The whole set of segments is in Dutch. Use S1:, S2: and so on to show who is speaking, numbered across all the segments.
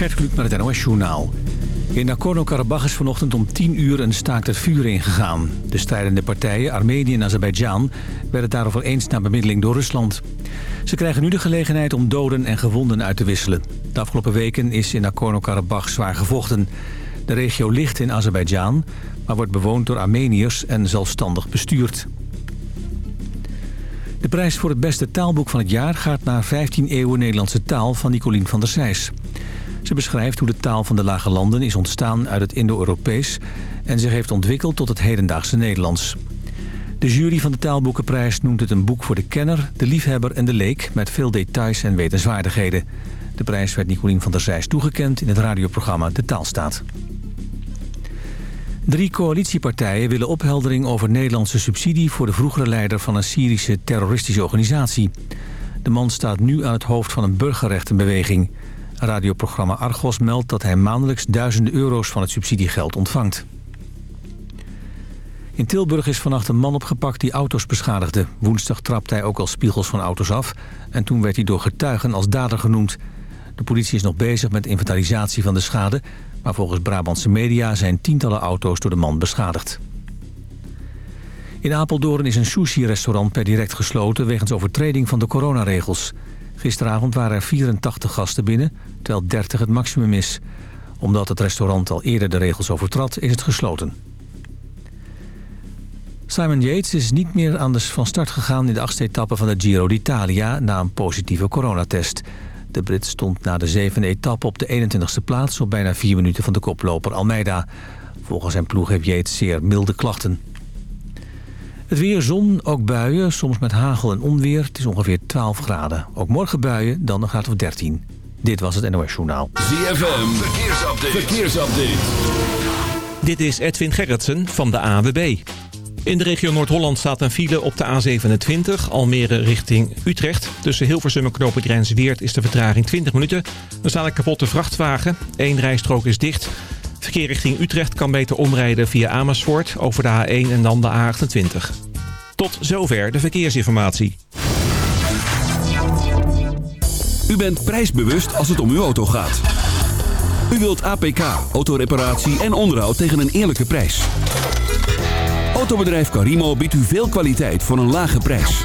S1: Gert Kluk met het NOS Journaal. In Nagorno-Karabakh is vanochtend om 10 uur een staakt het vuur ingegaan. De strijdende partijen, Armenië en Azerbeidzjan, werden daarover eens na bemiddeling door Rusland. Ze krijgen nu de gelegenheid om doden en gewonden uit te wisselen. De afgelopen weken is in Nagorno-Karabakh zwaar gevochten. De regio ligt in Azerbeidzjan, maar wordt bewoond door Armeniërs en zelfstandig bestuurd. De prijs voor het beste taalboek van het jaar gaat naar 15 eeuwen Nederlandse taal van Nicolien van der Sijs. Ze beschrijft hoe de taal van de Lage Landen is ontstaan uit het Indo-Europees... en zich heeft ontwikkeld tot het hedendaagse Nederlands. De jury van de taalboekenprijs noemt het een boek voor de kenner, de liefhebber en de leek... met veel details en wetenswaardigheden. De prijs werd Nicolien van der Zijs toegekend in het radioprogramma De Taalstaat. Drie coalitiepartijen willen opheldering over Nederlandse subsidie... voor de vroegere leider van een Syrische terroristische organisatie. De man staat nu aan het hoofd van een burgerrechtenbeweging. Radioprogramma Argos meldt dat hij maandelijks duizenden euro's van het subsidiegeld ontvangt. In Tilburg is vannacht een man opgepakt die auto's beschadigde. Woensdag trapte hij ook al spiegels van auto's af... en toen werd hij door getuigen als dader genoemd. De politie is nog bezig met inventarisatie van de schade... maar volgens Brabantse media zijn tientallen auto's door de man beschadigd. In Apeldoorn is een sushi-restaurant per direct gesloten... wegens overtreding van de coronaregels. Gisteravond waren er 84 gasten binnen, terwijl 30 het maximum is. Omdat het restaurant al eerder de regels overtrad, is het gesloten. Simon Yates is niet meer aan de van start gegaan in de achtste etappe van de Giro d'Italia na een positieve coronatest. De Brit stond na de zevende etappe op de 21ste plaats op bijna vier minuten van de koploper Almeida. Volgens zijn ploeg heeft Yates zeer milde klachten. Het weer, zon, ook buien, soms met hagel en onweer. Het is ongeveer 12 graden. Ook morgen buien, dan een graad of 13. Dit was het NOS Journaal.
S2: ZFM, verkeersupdate. verkeersupdate.
S3: Dit is Edwin Gerritsen van de AWB. In de regio Noord-Holland staat een file op de A27, Almere richting Utrecht. Tussen Hilversum en Knopen Weert is de vertraging 20 minuten. Er staat een kapotte vrachtwagen, Eén rijstrook is dicht. Verkeer richting Utrecht kan beter omrijden via Amersfoort over de A1 en dan de A28. Tot zover de verkeersinformatie.
S2: U bent prijsbewust als het om uw auto gaat. U wilt APK, autoreparatie en onderhoud tegen een eerlijke prijs. Autobedrijf Carimo biedt u veel kwaliteit voor een lage prijs.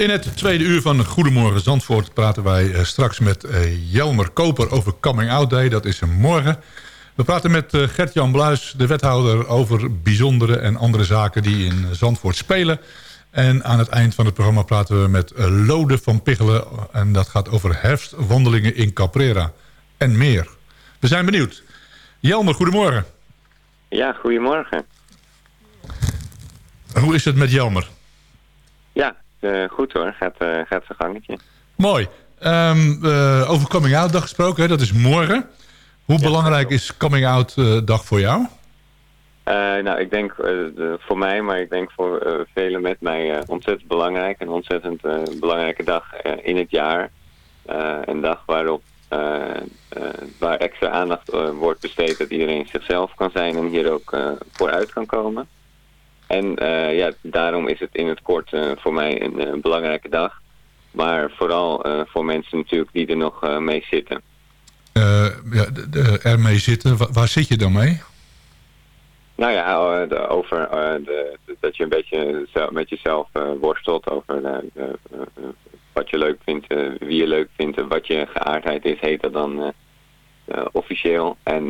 S4: In
S5: het tweede uur van Goedemorgen Zandvoort praten wij eh, straks met uh, Jelmer Koper over Coming Out Day. Dat is morgen. We praten met uh, Gert-Jan Bluis, de wethouder, over bijzondere en andere zaken die in Zandvoort spelen. En aan het eind van het programma praten we met Lode van Piggelen. En dat gaat over herfstwandelingen in Caprera en meer. We zijn benieuwd. Jelmer, goedemorgen.
S6: Ja, goedemorgen.
S5: Hoe is het met Jelmer?
S6: Ja, uh, goed hoor. Gaat, uh, gaat zijn gangetje.
S5: Mooi. Um, uh, over Coming Out dag gesproken, hè? dat is morgen. Hoe ja, belangrijk is Coming Out dag voor jou?
S6: nou, ik denk voor mij, maar ik denk voor velen met mij ontzettend belangrijk. Een ontzettend belangrijke dag in het jaar. een dag waarop waar extra aandacht wordt besteed dat iedereen zichzelf kan zijn en hier ook vooruit kan komen. En uh, ja, daarom is het in het kort uh, voor mij een, een, belangrijke dag. Maar vooral voor mensen natuurlijk die er nog mee zitten.
S5: ja, er mee zitten, waar, waar, zit je dan mee?
S6: Nou ja, de, over de, dat je een beetje met jezelf worstelt. Over wat je leuk vindt, wie je leuk vindt, wat je geaardheid is, heet dat dan officieel. En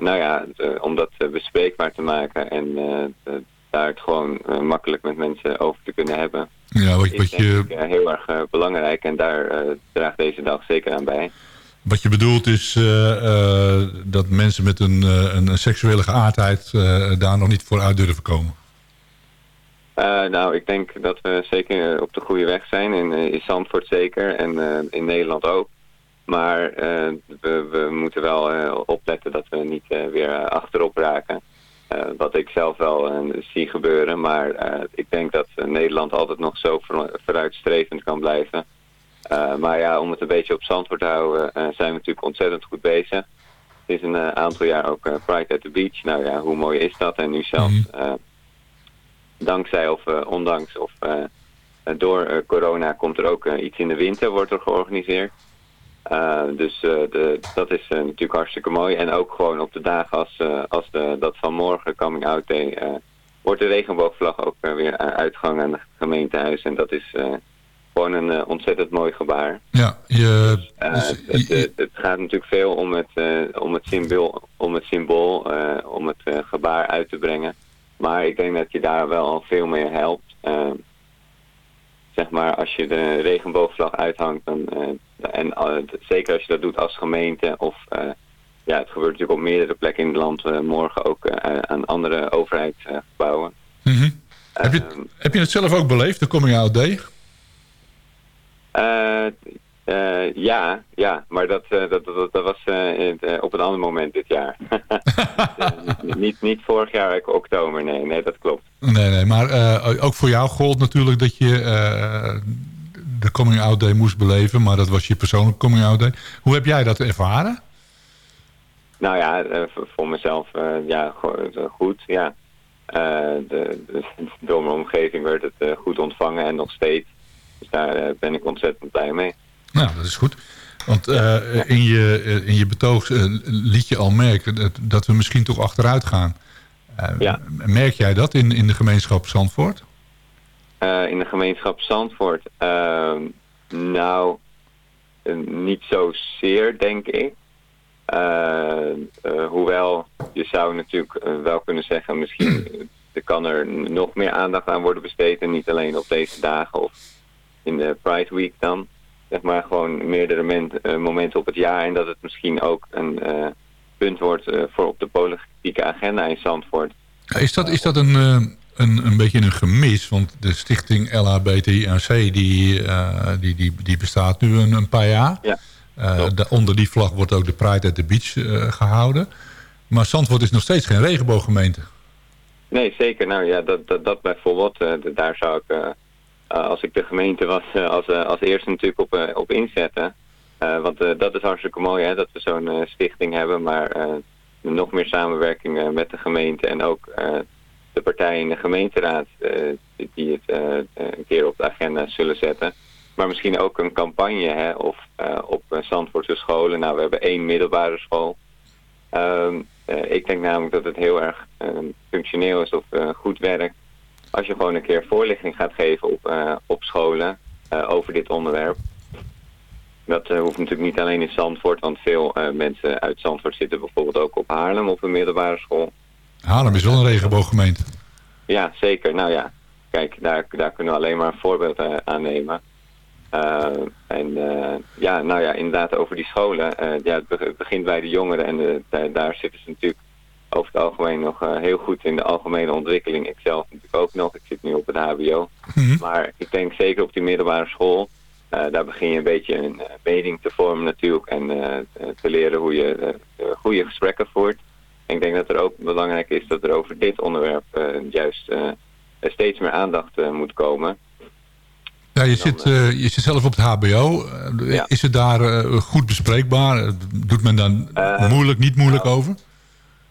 S6: nou ja, om dat bespreekbaar te maken en daar het gewoon uh, makkelijk met mensen over te kunnen hebben.
S5: Ja, wat, wat je...
S6: Ik, uh, heel erg uh, belangrijk en daar draagt deze dag zeker aan bij.
S5: Wat je bedoelt is dat mensen met een, een seksuele geaardheid daar nog niet voor uit durven komen?
S6: nou, ik denk dat we zeker op de goede weg zijn. In, in Zandvoort zeker en in Nederland ook. Maar we, we, moeten wel opletten dat we niet weer achterop raken. Uh, wat ik zelf wel uh, zie gebeuren. Maar uh, ik denk dat Nederland altijd nog zo vooruitstrevend kan blijven. maar ja, om het een beetje op zand te houden, zijn we natuurlijk ontzettend goed bezig. Het is een aantal jaar ook Pride at the Beach. Nou ja, hoe mooi is dat? En nu zelfs mm. dankzij of ondanks of door corona komt er ook iets in de winter, wordt er georganiseerd. Uh, dus uh, de, dat is uh, natuurlijk hartstikke mooi. En ook gewoon op de dagen als, als de, dat van morgen Coming Out Day... wordt de regenboogvlag ook weer uitgehangen aan het gemeentehuis. En dat is gewoon een ontzettend mooi gebaar.
S5: Ja, je,
S6: dus, het, het, het, gaat natuurlijk veel om het, om het symbool, om het, symbool om het gebaar uit te brengen. Maar ik denk dat je daar wel al veel meer helpt zeg maar, als je de regenboogvlag uithangt, dan, uh, en uh, zeker als je dat doet als gemeente, of uh, ja, het gebeurt natuurlijk op meerdere plekken in het land, morgen ook aan andere overheidsgebouwen.
S5: Mm -hmm. heb, je, heb je het zelf ook beleefd, de Coming Out Day?
S6: Uh, ja, ja, maar dat, uh, dat, dat, dat, was uh, op een ander moment dit jaar. niet, niet, niet, vorig jaar oktober, nee, nee, dat klopt.
S5: Nee, nee, maar ook voor jou gold natuurlijk dat je de Coming Out Day moest beleven, maar dat was je persoonlijke Coming Out Day. Hoe heb jij dat ervaren?
S6: Nou ja, voor mezelf ja, goed, ja. De, de, door mijn omgeving werd het goed ontvangen en nog steeds. Dus daar ben ik ontzettend blij mee.
S5: Nou, dat is goed. Want uh, in, je, in je betoog uh, liet je al merken dat, dat, we misschien toch achteruit gaan. Uh, ja. Merk jij dat in, in de gemeenschap Zandvoort?
S6: in de gemeenschap Zandvoort? Ehm, nou, niet zozeer, denk ik. hoewel, je zou natuurlijk wel kunnen zeggen... misschien er kan er nog meer aandacht aan worden besteed... en niet alleen op deze dagen of in de Pride Week dan zeg maar gewoon meerdere uh, momenten op het jaar. En dat het misschien ook een uh, punt wordt uh, voor op de politieke agenda in Zandvoort.
S5: Is dat, is dat een, een, een beetje een gemis? Want de stichting LHBTIAC die, die, die, die bestaat nu een, een paar jaar. Ja, de, onder die vlag wordt ook de Pride at the Beach gehouden. Maar Zandvoort is nog steeds geen regenbooggemeente.
S6: Nee, zeker. Nou ja, dat, dat, dat bijvoorbeeld, daar zou ik eh, als ik de gemeente was, eh, als, eh, als eerste natuurlijk op, op inzetten. want dat is hartstikke mooi hè, dat we zo'n stichting hebben, maar nog meer samenwerking met de gemeente en ook de partijen in de gemeenteraad die het een keer op de agenda zullen zetten. Maar misschien ook een campagne hè, of op Zandvoortse scholen. Nou, we hebben één middelbare school. Um, ik denk namelijk dat het heel erg functioneel is of goed werkt als je gewoon een keer voorlichting gaat geven op, uh, op scholen. over dit onderwerp. Dat hoeft natuurlijk niet alleen in Zandvoort, want veel mensen uit Zandvoort zitten bijvoorbeeld ook op Haarlem op een middelbare school.
S5: Haarlem is wel een regenbooggemeente.
S6: Ja, zeker. Nou ja, kijk, daar, daar kunnen we alleen maar een voorbeeld aan nemen. en ja, nou ja, inderdaad over die scholen. ja, het begint bij de jongeren en daar zitten ze natuurlijk over het algemeen nog uh, heel goed in de algemene ontwikkeling. Ik zelf natuurlijk ook nog. Ik zit nu op het hbo.
S5: Mhm.
S6: Maar ik denk zeker op die middelbare school... Uh, daar begin je een beetje een uh, mening te vormen natuurlijk... en te leren hoe je goede gesprekken voert. En ik denk dat er ook belangrijk is dat er over dit onderwerp... juist steeds meer aandacht moet komen...
S5: Ja, je, zit, je zit zelf op het hbo.
S6: Ja.
S5: Is het daar goed bespreekbaar? Doet men dan moeilijk, niet moeilijk
S6: nou,
S5: over?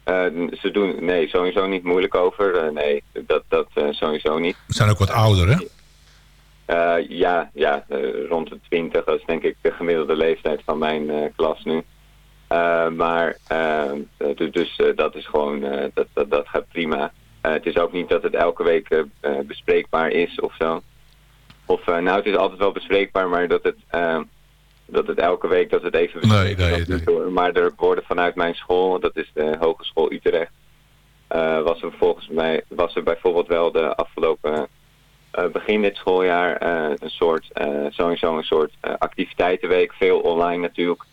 S6: Uh, ze doen, nee, sowieso niet moeilijk over. Uh, nee, dat, dat uh, sowieso niet.
S5: Ze zijn ook wat ouder, hè?
S6: ja, ja rond de 20. Dat is denk ik de gemiddelde leeftijd van mijn klas nu. maar, dus dat is gewoon, dat, dat, dat gaat prima. het is ook niet dat het elke week bespreekbaar is of zo. Of, nou, het is altijd wel bespreekbaar, maar dat het dat het elke week dat het even
S5: nee, nee, nee.
S6: Door. Maar er worden vanuit mijn school, dat is de Hogeschool Utrecht, uh, was er volgens mij was er bijvoorbeeld wel de afgelopen uh, begin dit schooljaar uh, een soort sowieso een soort activiteitenweek, veel online natuurlijk.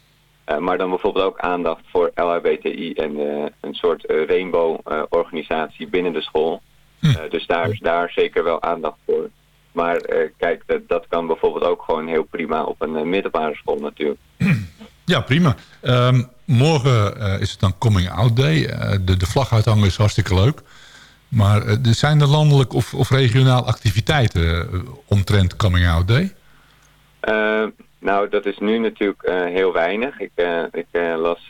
S6: maar dan bijvoorbeeld ook aandacht voor LHBTI en een soort rainbow organisatie binnen de school.
S5: Hm.
S6: dus daar is daar zeker wel aandacht voor. Maar uh, kijk, dat, dat, kan bijvoorbeeld ook gewoon heel prima op een uh, middelbare school natuurlijk.
S5: Ja, prima. Um, morgen uh, is het dan Coming Out Day. de, de vlag uithangen is hartstikke leuk. Maar zijn er landelijk of, of regionaal activiteiten omtrent Coming Out Day?
S6: Nou, dat is nu natuurlijk uh, heel weinig. Ik, uh, ik uh, las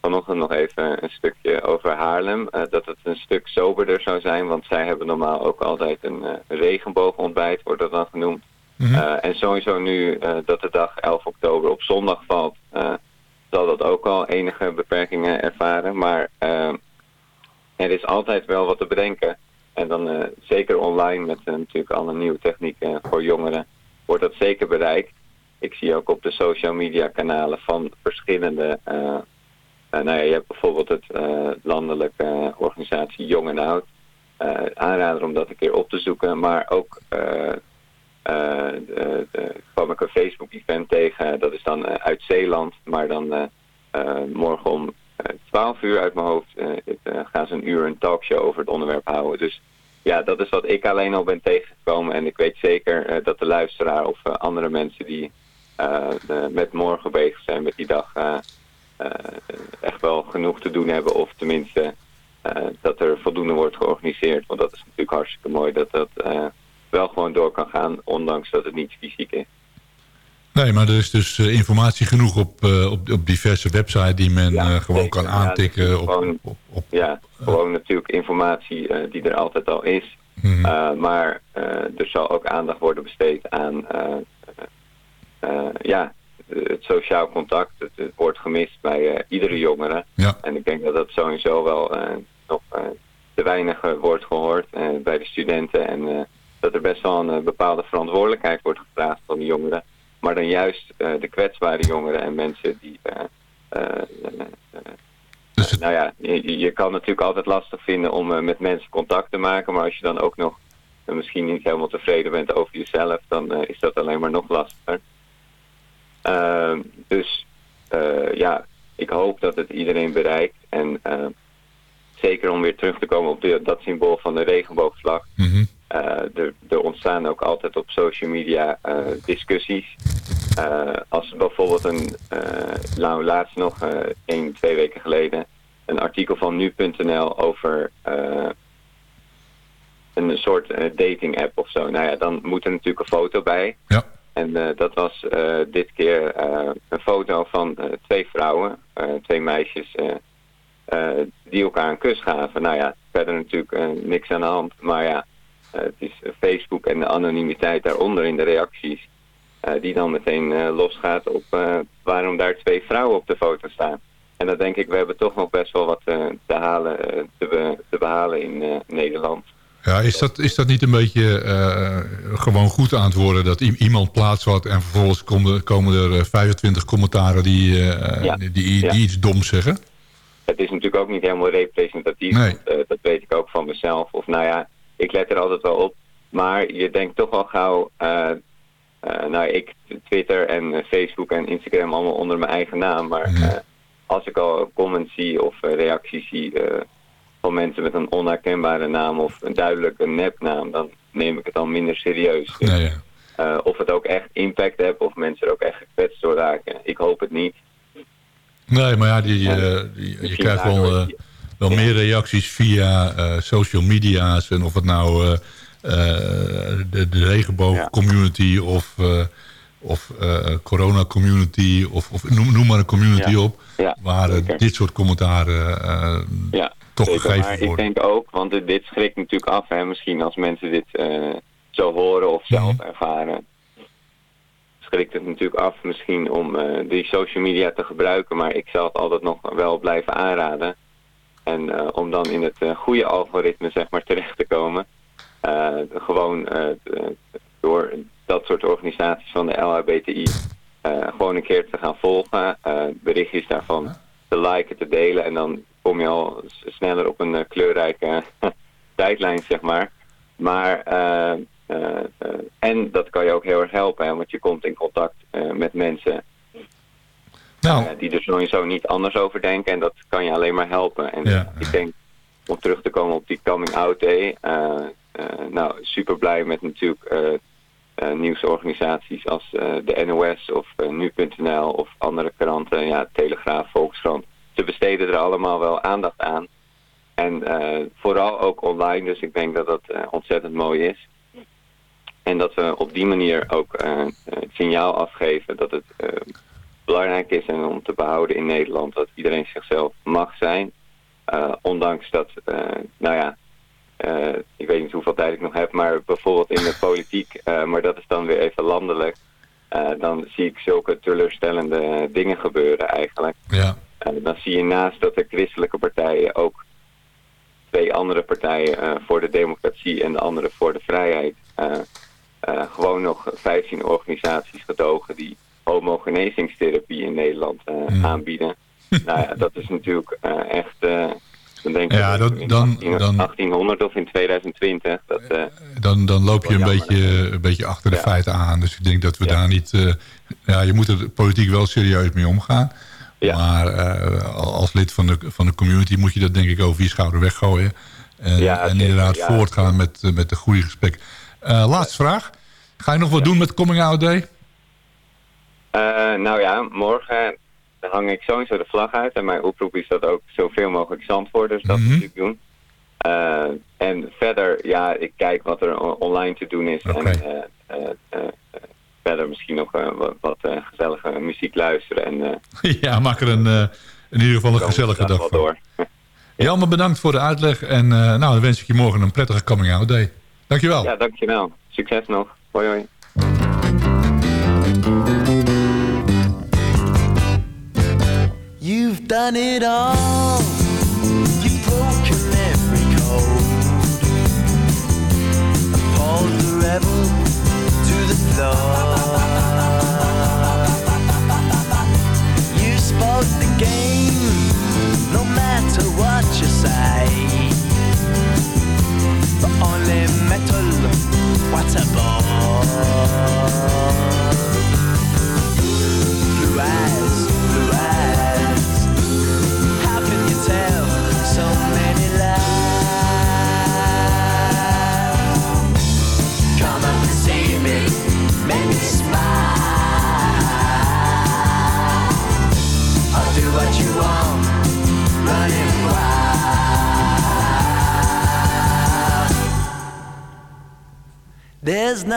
S6: vanochtend nog even een stukje over Haarlem. dat het een stuk soberder zou zijn. Want zij hebben normaal ook altijd een regenboogontbijt, wordt dat dan genoemd.
S5: Mm -hmm.
S6: en sowieso nu dat de dag 11 oktober op zondag valt... zal dat ook al enige beperkingen ervaren. Maar er is altijd wel wat te bedenken. En dan zeker online met natuurlijk alle nieuwe technieken voor jongeren... wordt dat zeker bereikt ik zie ook op de social media kanalen van verschillende... Uh, uh, nou ja, je hebt bijvoorbeeld het uh, landelijke organisatie Jong en Oud. aanrader om dat een keer op te zoeken. Maar ook de, de, kwam ik een Facebook event tegen. Dat is dan uit Zeeland. Maar dan morgen om 12 uur uit mijn hoofd gaan ze een uur een talkshow over het onderwerp houden. Dus ja, dat is wat ik alleen al ben tegengekomen. En ik weet zeker dat de luisteraar of andere mensen die uh, met morgen bezig zijn, met die dag, uh, echt wel genoeg te doen hebben. Of tenminste dat er voldoende wordt georganiseerd. Want dat is natuurlijk hartstikke mooi dat dat wel gewoon door kan gaan, ondanks dat het niet fysiek is.
S5: Nee, maar er is dus informatie genoeg op, op, op diverse websites die men ja, gewoon zeker. kan aantikken.
S6: Ja,
S5: op,
S6: gewoon,
S5: op, op,
S6: ja, gewoon natuurlijk informatie die er altijd al is.
S5: Mm
S6: -hmm. maar er zal ook aandacht worden besteed aan ja, het sociaal contact, het, het wordt gemist bij uh, iedere jongere.
S5: Ja.
S6: En ik denk dat dat sowieso wel uh, nog te weinig wordt gehoord bij de studenten. En dat er best wel een bepaalde verantwoordelijkheid wordt gevraagd van de jongeren. Maar dan juist de kwetsbare jongeren en mensen die...
S5: Dus het...
S6: Nou ja, je, je, kan natuurlijk altijd lastig vinden om met mensen contact te maken. Maar als je dan ook nog misschien niet helemaal tevreden bent over jezelf... dan is dat alleen maar nog lastiger. Uh, dus uh, ja, ik hoop dat het iedereen bereikt. En uh, zeker om weer terug te komen op de, dat symbool van de regenboogvlag.
S5: Mm -hmm.
S6: er, er, ontstaan ook altijd op social media discussies. als bijvoorbeeld een, nou laatst nog één, twee weken geleden, een artikel van nu.nl over een soort dating app of zo. Nou ja, dan moet er natuurlijk een foto bij.
S5: Ja.
S6: En uh, dat was uh, dit keer uh, een foto van twee vrouwen, twee meisjes, die elkaar een kus gaven. Nou ja, verder natuurlijk niks aan de hand. Maar ja, het is Facebook en de anonimiteit daaronder in de reacties. die dan meteen losgaat op waarom daar twee vrouwen op de foto staan. En dan denk ik, we hebben toch nog best wel wat te, halen, te, te behalen in Nederland.
S5: Ja, is dat, is dat niet een beetje uh, gewoon goed aan het worden... dat iemand plaatst wat en vervolgens komen, komen er 25 commentaren die, uh, die, die, die, iets doms zeggen?
S6: Het is natuurlijk ook niet helemaal representatief.
S5: Nee.
S6: dat weet ik ook van mezelf. Of nou ja, ik let er altijd wel op. Maar je denkt toch wel gauw... nou, ik Twitter en Facebook en Instagram allemaal onder mijn eigen naam. Maar als ik al comments zie of reacties zie van mensen met een onherkenbare naam of een duidelijke nepnaam, dan neem ik het dan minder serieus.
S5: Dus, ja.
S6: uh, of het ook echt impact heeft of mensen er ook echt gekwetst door raken. Ik hoop het niet.
S5: Nee, maar ja, die, uh, die je krijgt wel, uh, wel meer reacties via social media's en of het nou de, de regenboog-community of of uh, corona community of, of noem, noem, maar een community
S6: ja.
S5: op. Waar dit soort commentaren uh,
S6: ja,
S5: toch
S6: zeker,
S5: gegeven
S6: maar
S5: worden.
S6: Ik denk ook, want dit, dit schrikt natuurlijk af. Hè, misschien als mensen dit uh, zo horen of zelf
S5: Mhm.
S6: ervaren. Schrikt het natuurlijk af misschien om die social media te gebruiken. Maar ik zal het altijd nog wel blijven aanraden. En om dan in het goede algoritme zeg maar terecht te komen. gewoon door dat soort organisaties van de LHBTI gewoon een keer te gaan volgen. Berichtjes daarvan te liken, te delen. En dan kom je al sneller op een uh, kleurrijke tijdlijn, zeg maar. Maar, en dat kan je ook heel erg helpen, hè, want je komt in contact met mensen
S5: nou.
S6: die er sowieso niet anders over denken. En dat kan je alleen maar helpen. En
S5: ja.
S6: ik denk, om terug te komen op die coming out day. nou, super blij met natuurlijk uh, nieuwsorganisaties als uh, de NOS of uh, Nu.nl of andere kranten, ja, Telegraaf, Volkskrant. Ze besteden er allemaal wel aandacht aan. En vooral ook online, dus ik denk dat dat ontzettend mooi is. En dat we op die manier ook het signaal afgeven dat het belangrijk is om te behouden in Nederland dat iedereen zichzelf mag zijn. ondanks dat, nou ja, ik weet niet hoeveel tijd ik nog heb, maar bijvoorbeeld in de politiek, maar dat is dan weer even landelijk, dan zie ik zulke teleurstellende dingen gebeuren eigenlijk.
S5: Ja.
S6: Dan zie je naast dat de christelijke partijen ook twee andere partijen voor de democratie en de andere voor de vrijheid gewoon nog 15 organisaties gedogen die homogenezingstherapie in Nederland mm. aanbieden. nou ja, dat is natuurlijk echt dan denk ik
S5: ja, dat, dan,
S6: 18,
S5: dan,
S6: 1800 of in 2020. Dat, uh,
S5: dan, dan loop je een beetje, een beetje achter de
S6: Ja.
S5: feiten aan. Dus ik denk dat we
S6: Ja.
S5: daar niet... eh, ja, je moet er politiek wel serieus mee omgaan.
S6: Ja.
S5: Maar eh, als lid van de, van de community moet je dat denk ik over je schouder weggooien. En,
S6: Ja,
S5: en
S6: zeker,
S5: inderdaad
S6: ja.
S5: voortgaan met, eh, met de goede gesprek. Eh, laatste vraag. Ga je nog wat doen met Coming Out Day?
S6: Eh, nou ja, morgen hang ik sowieso de vlag uit. En mijn oproep is dat ook zoveel mogelijk zandvoorders dat
S5: Mhm.
S6: natuurlijk doen. Eh, en verder, ja, ik kijk wat er on- online te doen is. En eh, eh, eh, eh, verder misschien nog eh, wat, wat eh, gezellige muziek luisteren. En eh,
S5: ja, maak er een, eh, in ieder geval een gezellige dag
S6: door.
S5: Jelmer, bedankt voor de uitleg. En eh, nou, dan wens ik je morgen een prettige Coming Out Day. Dankjewel.
S6: Ja, dankjewel. Succes nog. Hoi hoi.
S7: You've done it all.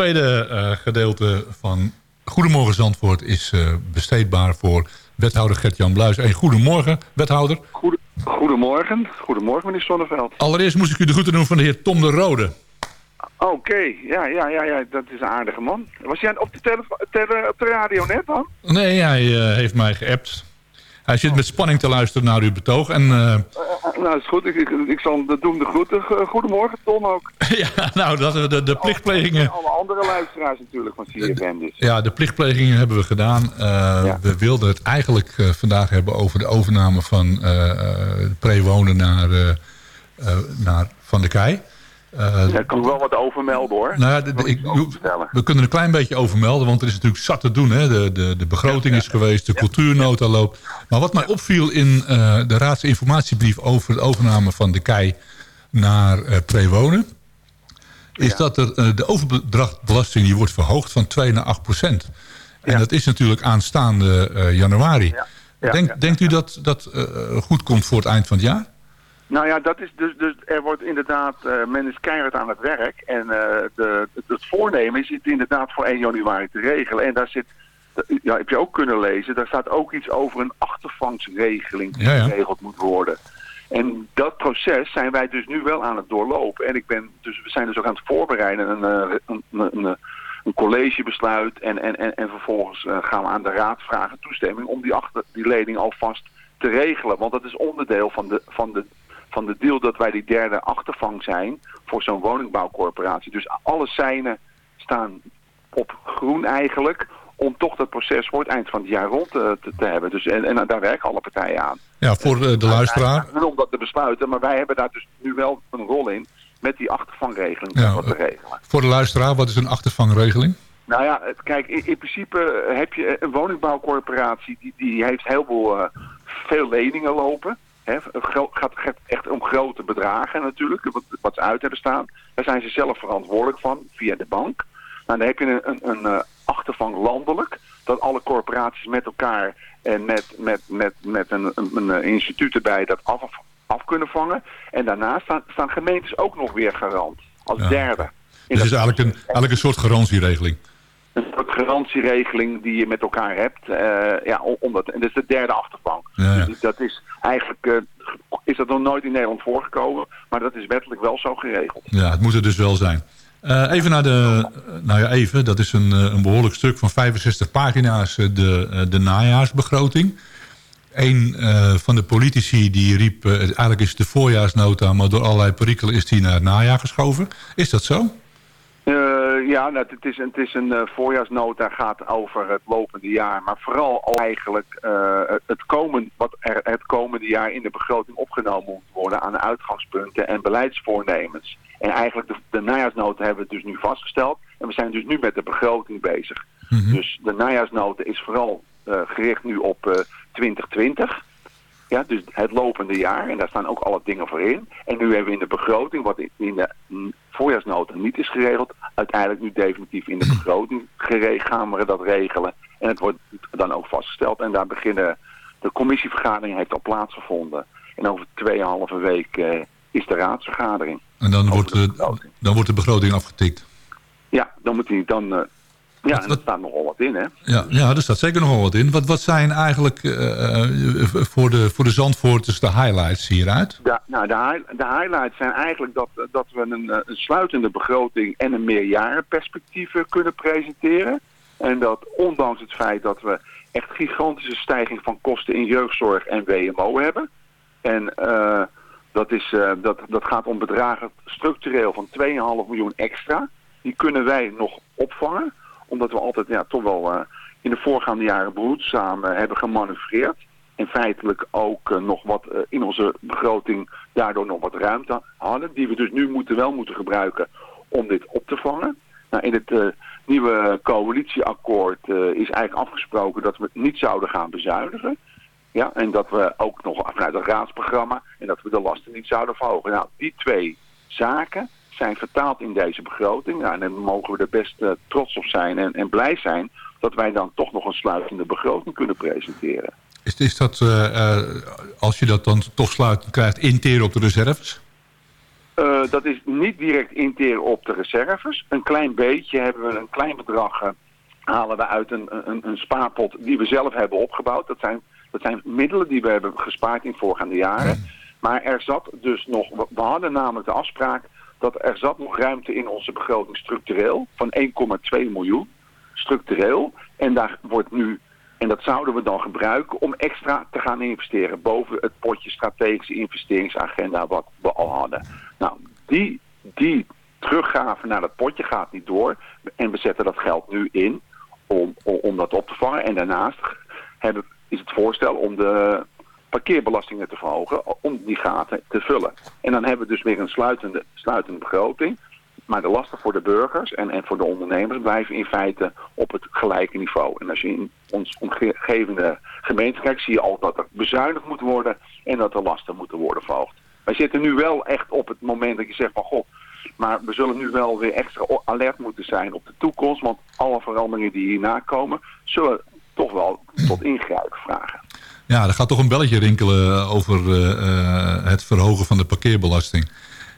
S5: Tweede eh, gedeelte van Goedemorgen Zandvoort is eh, besteedbaar voor wethouder Gert-Jan Bluis. Een goedemorgen, wethouder.
S8: Goede- Goedemorgen. Goedemorgen, meneer Sonneveld.
S5: Allereerst moest ik u de groeten doen van de heer Tom de Rode.
S8: Oké, ja, ja, ja, ja, dat is een aardige man. Was hij aan- op de, tele, op de radio net dan?
S5: Nee, hij eh, heeft mij geappt. Hij zit met spanning te luisteren naar uw betoog. En eh,
S8: Eh, nou, dat is goed. Ik, ik, ik zal hem doen de groeten. Go- Goedemorgen, Ton ook.
S5: ja, nou, dat, de, de plichtplegingen...
S8: En alle andere luisteraars natuurlijk van CFM dus.
S5: Ja, de plichtplegingen hebben we gedaan. Eh, We wilden het eigenlijk eh, vandaag hebben over de overname van eh eh, Prewonen naar, eh, eh, naar Van der Kei. Eh,
S8: Daar kan ik wel wat over melden hoor.
S5: nou ja, de- de-
S8: Wil
S5: ik, we kunnen er een klein beetje over melden, want er is natuurlijk zat te doen. Hè? De, de, de begroting is geweest, de cultuurnota loopt. Maar wat mij opviel in eh, de raadsinformatiebrief over de overname van de Kei naar eh Prewonen... is dat er, de overdrachtbelasting die wordt verhoogd van 2 naar 8 procent. En
S8: Ja.
S5: dat is natuurlijk aanstaande januari.
S8: Ja,
S5: Denk,
S8: ja,
S5: denkt u dat dat goed komt voor het eind van het jaar?
S8: Nou ja, dat is dus, dus er wordt inderdaad, eh, men is keihard aan het werk. En eh, de, het, voornemen is het inderdaad voor 1 januari te regelen. En daar zit, ja, heb je ook kunnen lezen, daar staat ook iets over een achtervangsregeling die
S5: Ja, ja.
S8: geregeld moet worden. En dat proces zijn wij dus nu wel aan het doorlopen. En ik ben, dus, we zijn dus ook aan het voorbereiden een, eh, een, een, een, een collegebesluit. En, en, en, en vervolgens gaan we aan de raad vragen toestemming om die, achter, die lening alvast te regelen. Want dat is onderdeel van de, van de, van de deal dat wij die derde achtervang zijn voor zo'n woningbouwcorporatie. Dus alle seinen staan op groen eigenlijk om toch dat proces voor het eind van het jaar rond te, te, te hebben. Dus, en, en daar werken alle partijen aan.
S5: Ja, voor eh, de luisteraar.
S8: En om dat te besluiten, maar wij hebben daar dus nu wel een rol in met die achtervangregeling
S5: Ja,
S8: wat te
S5: eh,
S8: regelen.
S5: Voor de luisteraar, wat is een achtervangregeling?
S8: Nou ja, kijk, in, in principe heb je een woningbouwcorporatie die, die heeft heel veel, eh, veel leningen lopen. Het gaat, gaat echt om grote bedragen natuurlijk, wat, wat ze uit hebben staan. Daar zijn ze zelf verantwoordelijk van, via de bank. Nou, dan heb je een, een, een eh, achtervang landelijk, dat alle corporaties met elkaar en met, met, met, met een, een, een eh, instituut erbij dat af, af kunnen vangen. En daarnaast staan, staan gemeentes ook nog weer garant, als
S5: Ja.
S8: derde.
S5: Dus het is
S8: dat
S5: eigenlijk een, eigenlijk een soort garantieregeling.
S8: Een soort garantieregeling die je met elkaar hebt. eh, ja, om- omdat, en dat is de derde.
S5: Ja, ja.
S8: Dus dat is eigenlijk, eh, is dat nog nooit in Nederland voorgekomen, maar dat is wettelijk wel zo geregeld.
S5: Ja, het moet er dus wel zijn. Eh, even naar de... Nou ja, even. Dat is een, een behoorlijk stuk van 65 pagina's. De, de najaarsbegroting. Een van de politici die riep... eigenlijk is het de voorjaarsnota... maar door allerlei perikelen is die naar het najaar geschoven. Is dat zo?
S8: Eh, ja, nou, het is, het is een eh, voorjaarsnota, gaat over het lopende jaar. Maar vooral al eigenlijk eh, het, komen, wat er het komende jaar in de begroting opgenomen moet worden aan uitgangspunten en beleidsvoornemens. En eigenlijk de, de najaarsnota hebben we dus nu vastgesteld. En we zijn dus nu met de begroting bezig. Dus de najaarsnota is vooral gericht nu op eh, 2020. Ja, dus het lopende jaar. En daar staan ook alle dingen voor in. En nu hebben we in de begroting, wat in- de mm, voorjaarsnota niet is geregeld, uiteindelijk nu definitief in de begroting gaan we dat regelen. En het wordt dan ook vastgesteld. En daar beginnen, de commissievergadering heeft al plaatsgevonden. En over tweeënhalve week eh, is de raadsvergadering.
S5: En dan wordt,
S8: de
S5: dan wordt de begroting afgetikt.
S8: Ja, dan moet hij dan... eh, ja, en er staat nogal wat in, hè?
S5: Ja, ja, er staat zeker nogal wat in. Wat, wat zijn eigenlijk eh, eh, voor, de, voor de Zandvoorters de highlights hieruit?
S8: Ja, nou, de, hi- de highlights zijn eigenlijk dat, dat we een, eh, een sluitende begroting en een meerjarenperspectief eh, kunnen presenteren. En dat ondanks het feit dat we echt gigantische stijging van kosten in jeugdzorg en WMO hebben. En eh, dat, is, eh, dat, dat gaat om bedragen structureel van 2,5 miljoen extra. Die kunnen wij nog opvangen, omdat we altijd ja, toch wel eh, in de voorgaande jaren behoedzaam eh, hebben gemanoeuvreerd. En feitelijk ook eh, nog wat in onze begroting daardoor nog wat ruimte hadden. Die we dus nu moeten, wel moeten gebruiken om dit op te vangen. Nou, in het nieuwe coalitieakkoord is eigenlijk afgesproken dat we niet zouden gaan bezuinigen. Ja, en dat we ook nog vanuit het raadsprogramma en dat we de lasten niet zouden verhogen. Nou, die twee zaken zijn vertaald in deze begroting. Nou, en dan mogen we er best eh, trots op zijn en, en blij zijn dat wij dan toch nog een sluitende begroting kunnen presenteren.
S5: Is, is dat, eh, eh, als je dat dan toch sluit, krijgt interen op de reserves?
S8: Dat is niet direct interen op de reserves. Een klein beetje hebben we een klein bedrag halen we uit een, een, een spaarpot die we zelf hebben opgebouwd. Dat zijn, dat zijn middelen die we hebben gespaard in voorgaande jaren. Maar er zat dus nog, we hadden namelijk de afspraak dat er zat nog ruimte in onze begroting structureel van 1,2 miljoen structureel. En daar wordt nu, en dat zouden we dan gebruiken om extra te gaan investeren boven het potje strategische investeringsagenda wat we al hadden. Nou, die, die teruggave naar dat potje gaat niet door. En we zetten dat geld nu in om, om, om dat op te vangen. En daarnaast hebben, is het voorstel om de parkeerbelastingen te verhogen, om die gaten te vullen. En dan hebben we dus weer een sluitende, sluitende begroting. Maar de lasten voor de burgers en, en voor de ondernemers blijven in feite op het gelijke niveau. En als je in ons omgevende gemeente kijkt, zie je al dat er bezuinigd moet worden en dat de lasten moeten worden verhoogd. Wij zitten nu wel echt op het moment dat je zegt van goh, maar we zullen nu wel weer extra alert moeten zijn op de toekomst. Want alle veranderingen die hierna komen, zullen toch wel tot ingrijpen vragen.
S5: Ja, er gaat toch een belletje rinkelen over eh, eh, het verhogen van de parkeerbelasting.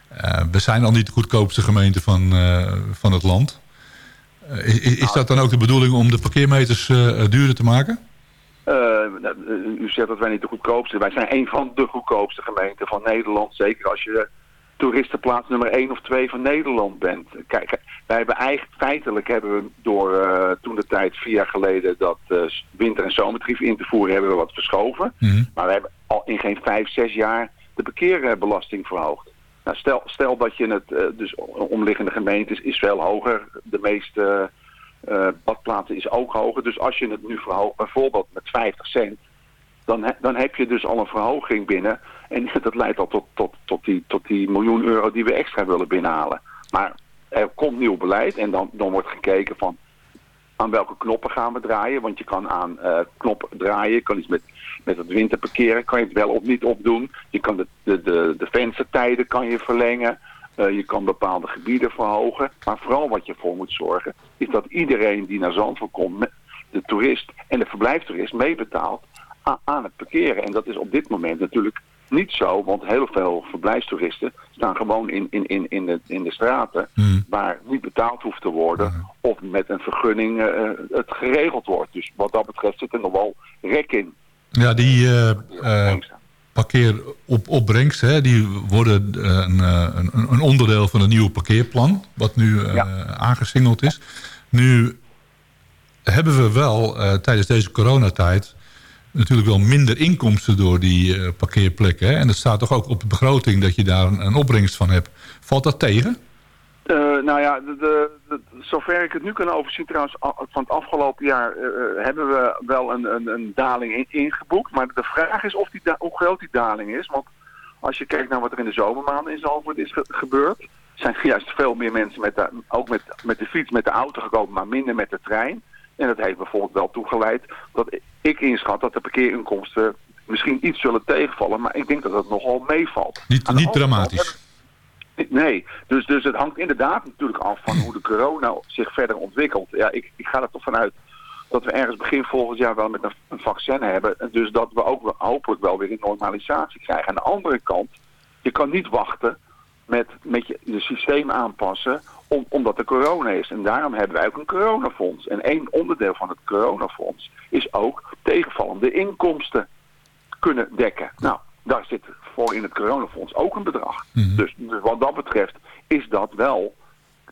S5: Eh, we zijn al niet de goedkoopste gemeente van, van het land. Is, is dat dan ook de bedoeling om de parkeermeters duurder te maken?
S8: Nou, u zegt dat wij niet de goedkoopste. Wij zijn een van de goedkoopste gemeenten van Nederland. Zeker als je toeristenplaats nummer 1 of 2 van Nederland bent. Kijk, wij hebben eigenlijk feitelijk hebben we door eh, toen de tijd vier jaar geleden dat eh, winter- en zomertarief in te voeren hebben we wat verschoven.
S5: Mhm.
S8: Maar we hebben al in geen vijf, zes jaar de parkeerbelasting verhoogd. Nou, stel, stel dat je het, eh, dus omliggende gemeentes is veel hoger. De meeste badplaatsen is ook hoger. Dus als je het nu verhoogt, bijvoorbeeld met 50 cent, dan, dan heb je dus al een verhoging binnen. En dat leidt al tot, tot, tot, die, tot die miljoen euro die we extra willen binnenhalen. Maar er komt nieuw beleid en dan, dan wordt gekeken van aan welke knoppen gaan we draaien. Want je kan aan eh knop draaien, je kan iets met, met het winterparkeren, kan je het wel of niet opdoen. Je kan de, de, de, de venstertijden kan je verlengen. Eh, je kan bepaalde gebieden verhogen. Maar vooral wat je voor moet zorgen, is dat iedereen die naar Zandvoort komt, de toerist en de verblijftoerist meebetaalt aan het parkeren. En dat is op dit moment natuurlijk niet zo, want heel veel verblijfstoeristen staan gewoon in, in, in, in, de, in de straten
S5: Hmm.
S8: waar niet betaald hoeft te worden of met een vergunning eh, het geregeld wordt. Dus wat dat betreft zit er nog wel rek in.
S5: Ja, die eh, eh, parkeeropbrengst, hè, die worden eh, een, eh, een, een onderdeel van het nieuwe parkeerplan, wat nu eh,
S8: Ja.
S5: aangesingeld is. Nu hebben we wel eh, tijdens deze coronatijd natuurlijk wel minder inkomsten door die eh, parkeerplekken. Hè? En dat staat toch ook op de begroting dat je daar een, opbrengst van hebt. Valt dat tegen?
S8: Eh, nou ja, de, de, zover ik het nu kan overzien trouwens, van het afgelopen jaar eh, hebben we wel een, een, een daling in, ingeboekt. Maar de vraag is of die hoe groot die daling is. Want als je kijkt naar wat er in de zomermaanden in Zandvoort is ge- gebeurd, zijn juist veel meer mensen met ook met, met de fiets, met de auto gekomen, maar minder met de trein. En dat heeft bijvoorbeeld wel toegeleid dat ik inschat dat de parkeerinkomsten misschien iets zullen tegenvallen. Maar ik denk dat het nogal meevalt.
S5: Niet, niet dramatisch.
S8: Nee, dus, dus het hangt inderdaad natuurlijk af van hoe de corona zich verder ontwikkelt. Ja, ik, ik ga er toch vanuit dat we ergens begin volgend jaar wel met een, een vaccin hebben. Dus dat we ook hopelijk wel weer een normalisatie krijgen. Aan de andere kant, je kan niet wachten met, met je, je systeem aanpassen om, omdat er corona is. En daarom hebben wij ook een coronafonds. En één onderdeel van het coronafonds is ook tegenvallende inkomsten kunnen dekken. Nou, daar zit voor in het coronafonds ook een bedrag.
S5: Mhm.
S8: dus, dus wat dat betreft is dat wel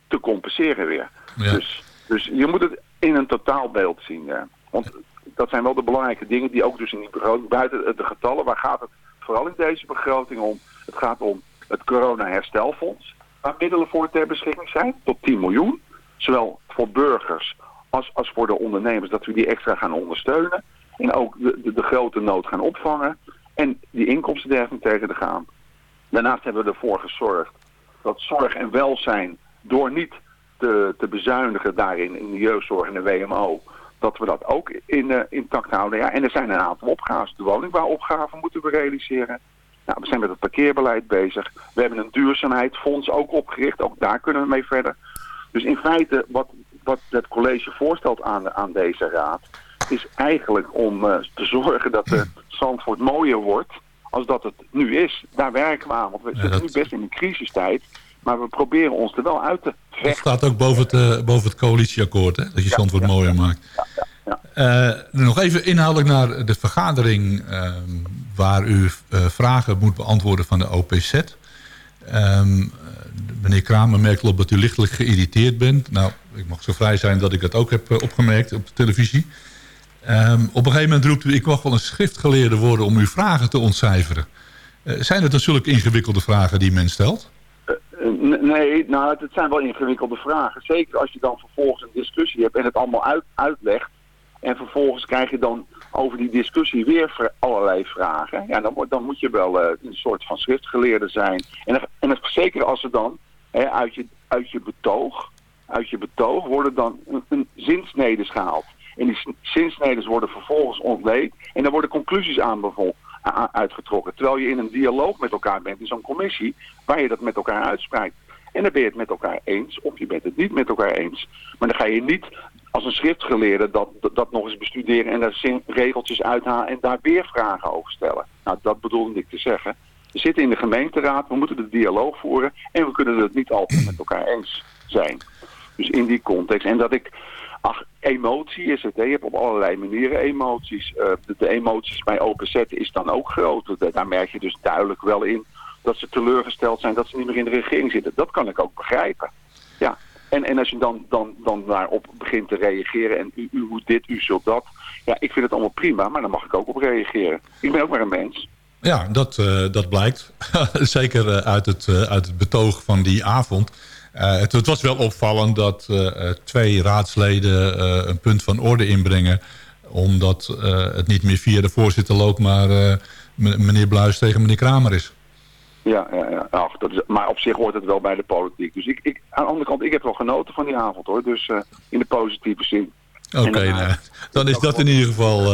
S8: te compenseren weer.
S5: Ja.
S8: Dus, dus je moet het in een totaalbeeld zien. Ja. Want dat zijn wel de belangrijke dingen die ook dus in die begroting, buiten de getallen, waar gaat het vooral in deze begroting om? Het gaat om het corona-herstelfonds, waar middelen voor ter beschikking zijn, tot 10 miljoen. Zowel voor burgers als, als voor de ondernemers, dat we die extra gaan ondersteunen. En ook de, de, grote nood gaan opvangen. En die inkomstenderving tegen te gaan. Daarnaast hebben we ervoor gezorgd dat zorg en welzijn door niet te, te bezuinigen daarin in de jeugdzorg en de WMO, dat we dat ook in, eh, intact houden. Ja, en er zijn een aantal opgaves. De woningbouwopgaven moeten we realiseren. Nou, we zijn met het parkeerbeleid bezig. We hebben een duurzaamheidsfonds ook opgericht. Ook daar kunnen we mee verder. Dus in feite, wat, wat het college voorstelt aan, aan deze raad... is eigenlijk om eh, te zorgen dat de Zandvoort mooier wordt... als dat het nu is. Daar werken we aan. Want we
S5: Ja,
S8: zitten
S5: dat-
S8: nu best in een crisistijd. Maar we proberen ons er wel uit te
S5: Dat
S8: vechten.
S5: staat ook boven het, eh, boven het coalitieakkoord, hè? dat je Zandvoort
S8: ja,
S5: mooier maakt. Eh, nog even inhoudelijk naar de vergadering ehm, waar u eh, vragen moet beantwoorden van de OPZ. Ehm, eh, meneer Kramer merkt op dat u lichtelijk geïrriteerd bent. Nou, ik mag zo vrij zijn dat ik dat ook heb eh, opgemerkt op de televisie. Ehm, op een gegeven moment roept u, ik mag wel een schriftgeleerde worden om uw vragen te ontcijferen. Zijn het dan zulke ingewikkelde vragen die men stelt?
S8: Nee, nou, het zijn wel ingewikkelde vragen. Zeker als je dan vervolgens een discussie hebt en het allemaal uit, uitlegt. En vervolgens krijg je dan over die discussie weer allerlei vragen. Ja, dan, dan moet je wel eh, een soort van schriftgeleerde zijn. En, en zeker als er dan hè, uit, je, uit je betoog, uit je betoog worden dan een, een gehaald. En die zinsnedes worden vervolgens ontleed. En dan worden conclusies aan uitgetrokken. Terwijl je in een dialoog met elkaar bent in zo'n commissie waar je dat met elkaar uitspreekt. En dan ben je het met elkaar eens of je bent het niet met elkaar eens. Maar dan ga je niet als een schriftgeleerde dat, dat, nog eens bestuderen en daar regeltjes uithalen en daar weer vragen over stellen. Nou, dat bedoelde ik te zeggen. We zitten in de gemeenteraad, we moeten de dialoog voeren en we kunnen het niet altijd met elkaar eens zijn. Dus in die context. En dat ik, ach, emotie is het. Hè. Je hebt op allerlei manieren emoties. Eh, de, de emoties bij OPZ is dan ook groot. Da- Daar merk je dus duidelijk wel in dat ze teleurgesteld zijn dat ze niet meer in de regering zitten. Dat kan ik ook begrijpen. En, en als je dan, dan, dan daarop begint te reageren en u, u dit, u zult dat. Ja, ik vind het allemaal prima, maar dan mag ik ook op reageren. Ik ben ook maar een mens.
S5: Ja, dat, eh, dat blijkt. Zeker eh, uit, het, eh, uit het betoog van die avond. Het, het was wel opvallend dat twee raadsleden een punt van orde inbrengen. Omdat het niet meer via de voorzitter loopt, maar meneer Bluis tegen meneer Kramer is.
S8: Ja, ja, ja. Ach, dat is, maar op zich hoort het wel bij de politiek. Dus ik, ik, aan de andere kant, ik heb wel genoten van die avond hoor. Dus eh, in de positieve zin.
S5: Oké, nou, dan is dat in ieder geval,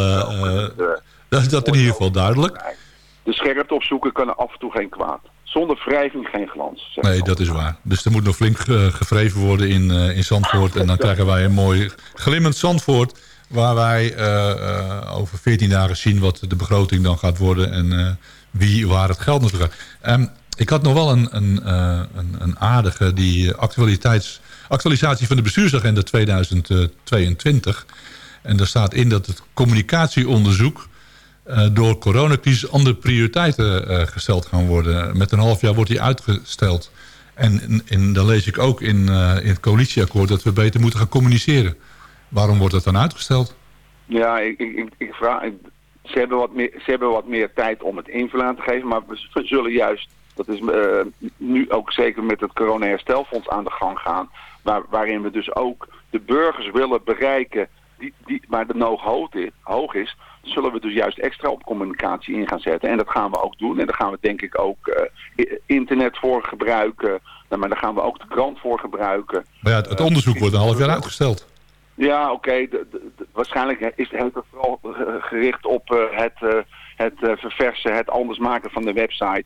S5: dat is dat in ieder geval duidelijk.
S8: de scherpte opzoeken kan af en toe geen kwaad. Zonder wrijving geen glans.
S5: Nee, dat is waar. Dus er moet nog flink gevreven worden in, in Zandvoort. En dan krijgen wij een mooi glimmend Zandvoort... waar wij over 14 dagen zien wat de begroting dan gaat worden... en wie waar het geld naartoe gaat. Ehm, ik had nog wel een, een, eh, een, een aardige die actualiteits, actualisatie van de bestuursagenda 2022. En daar staat in dat het communicatieonderzoek... eh, door coronacrisis andere prioriteiten eh, gesteld gaan worden. Met een half jaar wordt die uitgesteld. En, en dan lees ik ook in, eh, in het coalitieakkoord dat we beter moeten gaan communiceren. Waarom wordt dat dan uitgesteld?
S8: Ja, ik, ik, ik, vraag, ze, hebben wat meer, ze hebben wat meer tijd om het invulling aan te geven. Maar we, zullen juist, dat is eh, nu ook zeker met het corona-herstelfonds aan de gang gaan. Waar, waarin we dus ook de burgers willen bereiken die, die, waar de nood hoog is, hoog is. Zullen we dus juist extra op communicatie in gaan zetten. En dat gaan we ook doen. En daar gaan we denk ik ook eh, internet voor gebruiken. Nou, maar daar gaan we ook de krant voor gebruiken.
S5: Maar ja, het onderzoek wordt een half jaar uitgesteld.
S8: Ja, oké. Waarschijnlijk is het vooral eh, gericht op eh, het, eh, het verversen, het anders maken van de website.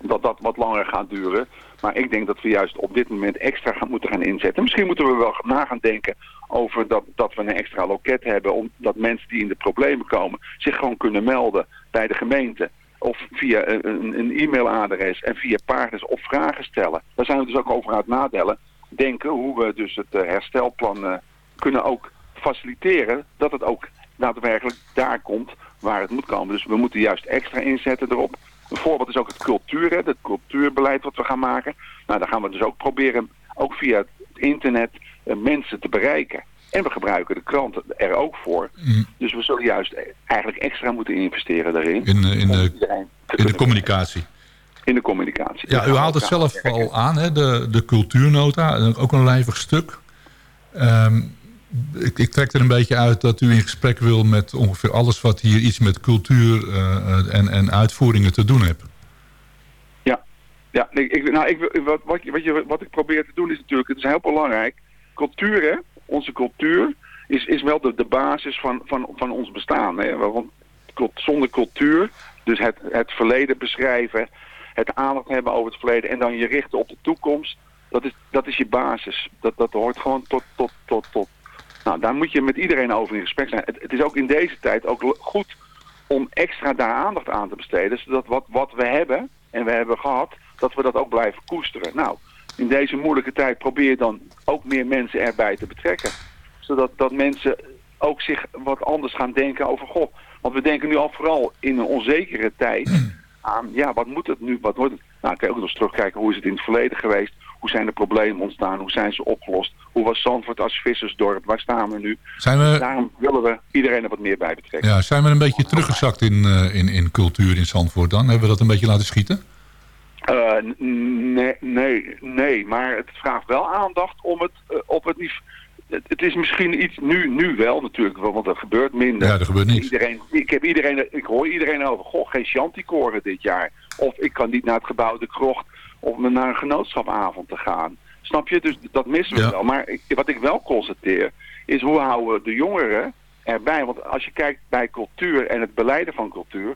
S8: Dat dat wat langer gaat duren. Maar ik denk dat we juist op dit moment extra gaan moeten gaan inzetten. Misschien moeten we wel na gaan denken over dat, dat we een extra loket hebben. Omdat mensen die in de problemen komen zich gewoon kunnen melden bij de gemeente. Of via een, e-mailadres en via pagina's of vragen stellen. Daar zijn we dus ook over aan het nadellen. Denken hoe we dus het herstelplan kunnen ook faciliteren. Dat het ook daadwerkelijk daar komt waar het moet komen. Dus we moeten juist extra inzetten erop. Een voorbeeld is ook het cultuur, hè, het cultuurbeleid wat we gaan maken. Nou, daar gaan we dus ook proberen, ook via het internet, eh, mensen te bereiken. En we gebruiken de kranten er ook voor.
S5: Mm.
S8: Dus we zullen juist eigenlijk extra moeten investeren daarin.
S5: In, eh, in, de, in de communicatie.
S8: in de communicatie.
S5: Ja, u haalt het zelf al aan, hè? De, de cultuurnota. Ook een lijvig stuk. Ehm, ik, ik trek er een beetje uit dat u in gesprek wil met ongeveer alles... wat hier iets met cultuur eh, en, en uitvoeringen te doen heeft.
S8: Ja, nee, ik, nou, ik, wat, wat, wat, je, wat ik probeer te doen is natuurlijk, het is heel belangrijk. Cultuur, hè, onze cultuur, is, is wel de, de basis van, van, van ons bestaan. Hè. Want zonder cultuur, dus het, het verleden beschrijven, het aandacht hebben over het verleden en dan je richten op de toekomst, dat is, dat is je basis. Dat, dat hoort gewoon tot, tot, tot, tot. Nou, daar moet je met iedereen over in gesprek zijn. Het, het is ook in deze tijd ook goed om extra daar aandacht aan te besteden. Zodat wat, wat we hebben en we hebben gehad, dat we dat ook blijven koesteren. Nou, in deze moeilijke tijd probeer je dan ook meer mensen erbij te betrekken. Zodat dat mensen ook zich wat anders gaan denken over God. Want we denken nu al vooral in een onzekere tijd aan, ja, wat moet het nu, wat wordt het? Nou, kan je ook nog eens terugkijken, hoe is het in het verleden geweest? Hoe zijn de problemen ontstaan? Hoe zijn ze opgelost? Hoe was Zandvoort als vissersdorp? Waar staan we nu?
S5: Zijn we,
S8: Daarom willen we iedereen er wat meer bij betrekken.
S5: ja, zijn we een beetje teruggezakt in, eh, in, in cultuur in Zandvoort dan? Hebben we dat een beetje laten schieten?
S8: Eh, nee, nee, nee, maar het vraagt wel aandacht om het eh, op het niveau... Het, is misschien iets nu, nu wel natuurlijk, want er gebeurt minder.
S5: Ja, er gebeurt niks.
S8: Iedereen, ik, heb iedereen, ik hoor iedereen over, goh, geen chanticoren dit jaar. Of ik kan niet naar het gebouw De Krocht om naar een genootschapavond te gaan. Snap je? Dus dat missen we
S5: Ja.
S8: wel. Maar ik- wat ik wel constateer, is hoe houden we de jongeren erbij? Want als je kijkt bij cultuur en het beleiden van cultuur...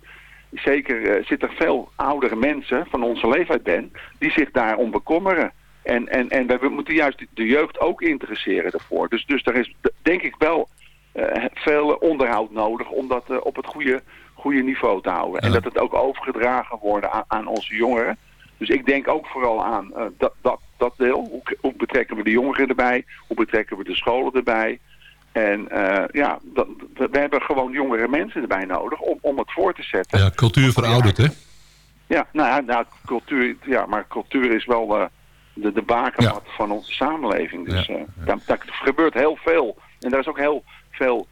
S8: zeker eh, zitten er veel oudere mensen van onze leeftijd ben... die zich daarom bekommeren. En, en, en we moeten juist de jeugd ook interesseren daarvoor. Dus, dus er is denk ik wel eh, veel onderhoud nodig om dat eh, op het goede, goede niveau te houden. En dat het ook overgedragen wordt aan, aan onze jongeren. Dus ik denk ook vooral aan eh, dat, dat, dat deel. Hoe, hoe betrekken we de jongeren erbij? Hoe betrekken we de scholen erbij? En eh, ja, dat, we, hebben gewoon jongere mensen erbij nodig om, om het voor te zetten.
S5: Ja, cultuur verouderd, hè?
S8: Ja, nou, ja, nou cultuur, ja, maar cultuur is wel eh, de, de bakermat van onze samenleving. Dus
S5: Ja,
S8: Daar, daar gebeurt heel veel. En daar is ook heel veel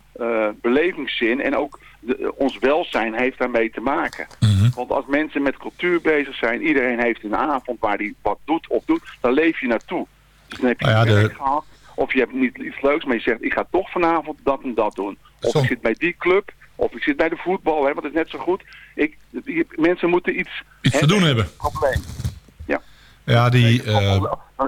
S8: belevingszin. En ook de, ons welzijn heeft daarmee te maken.
S5: Mhm.
S8: Want als mensen met cultuur bezig zijn, iedereen heeft een avond waar die wat doet of doet, dan leef je naartoe. Dus dan heb je
S5: Nou ja, de-
S8: gehad, of je hebt niet iets leuks, maar je zegt, ik ga toch vanavond dat en dat doen. Of
S5: Som-
S8: ik zit bij die club, of ik zit bij de voetbal, hè, want het is net zo goed. Ik, je- mensen moeten iets,
S5: Iets te doen hebben.
S8: Probleem.
S5: Ja, die, eh,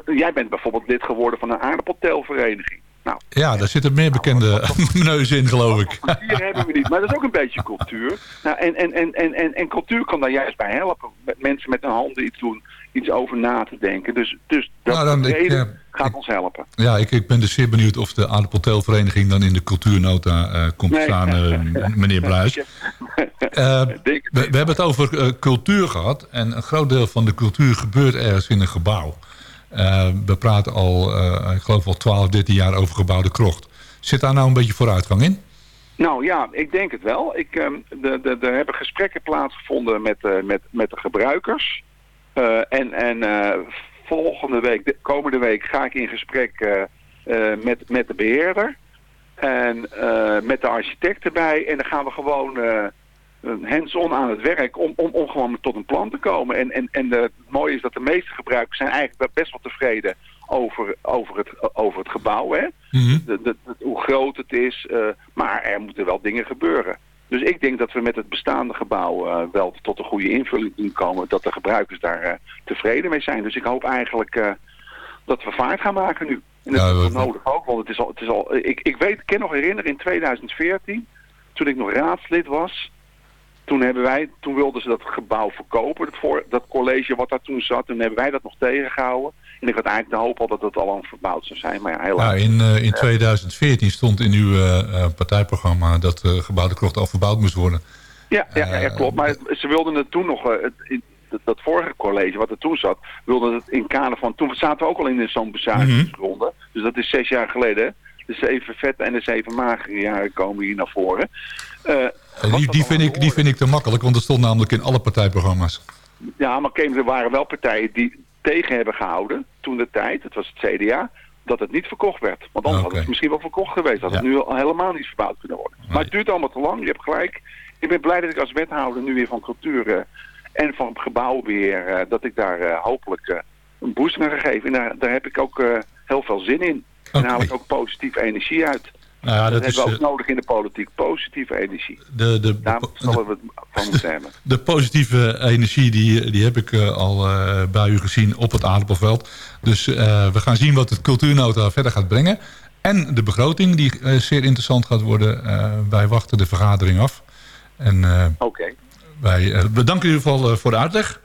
S8: Jij bent bijvoorbeeld lid geworden van een aardappeltelvereniging. Nou,
S5: ja, daar zitten meer bekende neuzen in, geloof ik.
S8: Hier hebben we niet, maar dat is ook een beetje cultuur. Nou, en, en, en, en, en, en cultuur kan daar juist bij helpen. Met mensen met hun handen iets doen, iets over na te denken. Dus, dus dat
S5: Nou, dan, ik,
S8: reden
S5: eh,
S8: gaat ons helpen.
S5: Ja, ik, ik ben dus zeer benieuwd of de aardappeltelvereniging dan in de cultuurnota eh, komt
S8: Nee.
S5: staan, eh, meneer Bluis. Eh, we, hebben het over eh, cultuur gehad. En een groot deel van de cultuur gebeurt ergens in een gebouw. Eh, we praten al, eh, ik geloof al 12, 13 jaar over gebouwde krocht. Zit daar nou een beetje vooruitgang in?
S8: Nou ja, ik denk het wel. Ik, ehm, er hebben gesprekken plaatsgevonden met, eh, met, met de gebruikers. En en volgende week, de, komende week, ga ik in gesprek met, met de beheerder. En met de architect erbij. En dan gaan we gewoon hands-on aan het werk om, om, om gewoon tot een plan te komen. En, en, en de, het mooie is dat de meeste gebruikers zijn eigenlijk best wel tevreden over, over, het, over het gebouw. Hè? de, de- de- hoe groot het is. eh, maar er moeten wel dingen gebeuren. Dus ik denk dat we met het bestaande gebouw eh, wel tot een goede invulling kunnen komen. Dat de gebruikers daar eh, tevreden mee zijn. Dus ik hoop eigenlijk eh, dat we vaart gaan maken nu. En dat
S5: Ja,
S8: is wel nodig ook. Want het is al, het is al, ik, ik weet, ik kan nog herinneren in 2014, toen ik nog raadslid was. Toen, hebben wij, toen wilden ze dat gebouw verkopen, dat, voor, dat college wat daar toen zat. Toen hebben wij dat nog tegengehouden. En ik had eigenlijk de hoop al dat het al lang verbouwd zou zijn. Maar ja, helaas.
S5: Ja, in, eh, in 2014 stond in uw eh, eh, partijprogramma dat eh gebouwde krocht al verbouwd moest worden.
S8: Ja, ja,
S5: Eh,
S8: klopt. Maar het- ze wilden het toen nog, eh, het, in, dat, dat vorige college wat er toen zat, wilden het in kader van, toen zaten we ook al in zo'n bezuinigingsronde. Dus dat is zes jaar geleden. De zeven vette en de zeven magere jaren komen hier naar voren. Eh,
S5: die,
S8: dat
S5: die, vind ik, die vind ik te makkelijk, want dat stond namelijk in alle partijprogramma's.
S8: Ja, maar Kees, er waren wel partijen die tegen hebben gehouden toen de tijd, het was het CDA, dat het niet verkocht werd. Want anders had
S5: Oké.
S8: het misschien wel verkocht geweest. Had het nu al helemaal niet verbouwd kunnen worden. Maar het duurt allemaal te lang, je hebt gelijk. Ik ben blij dat ik als wethouder nu weer van cultuur eh, en van gebouwbeheer, eh, dat ik daar hopelijk een boost aan gegeven. En daar, daar heb ik ook heel veel zin in. En haal ik ook positieve energie uit.
S5: Nou ja,
S8: Dat,
S5: dat is
S8: hebben we ook
S5: eh,
S8: nodig in de politiek, positieve energie.
S5: de, de,
S8: Daar zullen we het van moeten hebben.
S5: de positieve energie die, die heb ik eh, al eh, bij u gezien op het aardappelveld. Dus we gaan zien wat het cultuurnota verder gaat brengen. En de begroting die zeer interessant gaat worden. Wij wachten de vergadering af.
S8: Oké.
S5: wij eh, bedanken u in ieder geval voor de uitleg.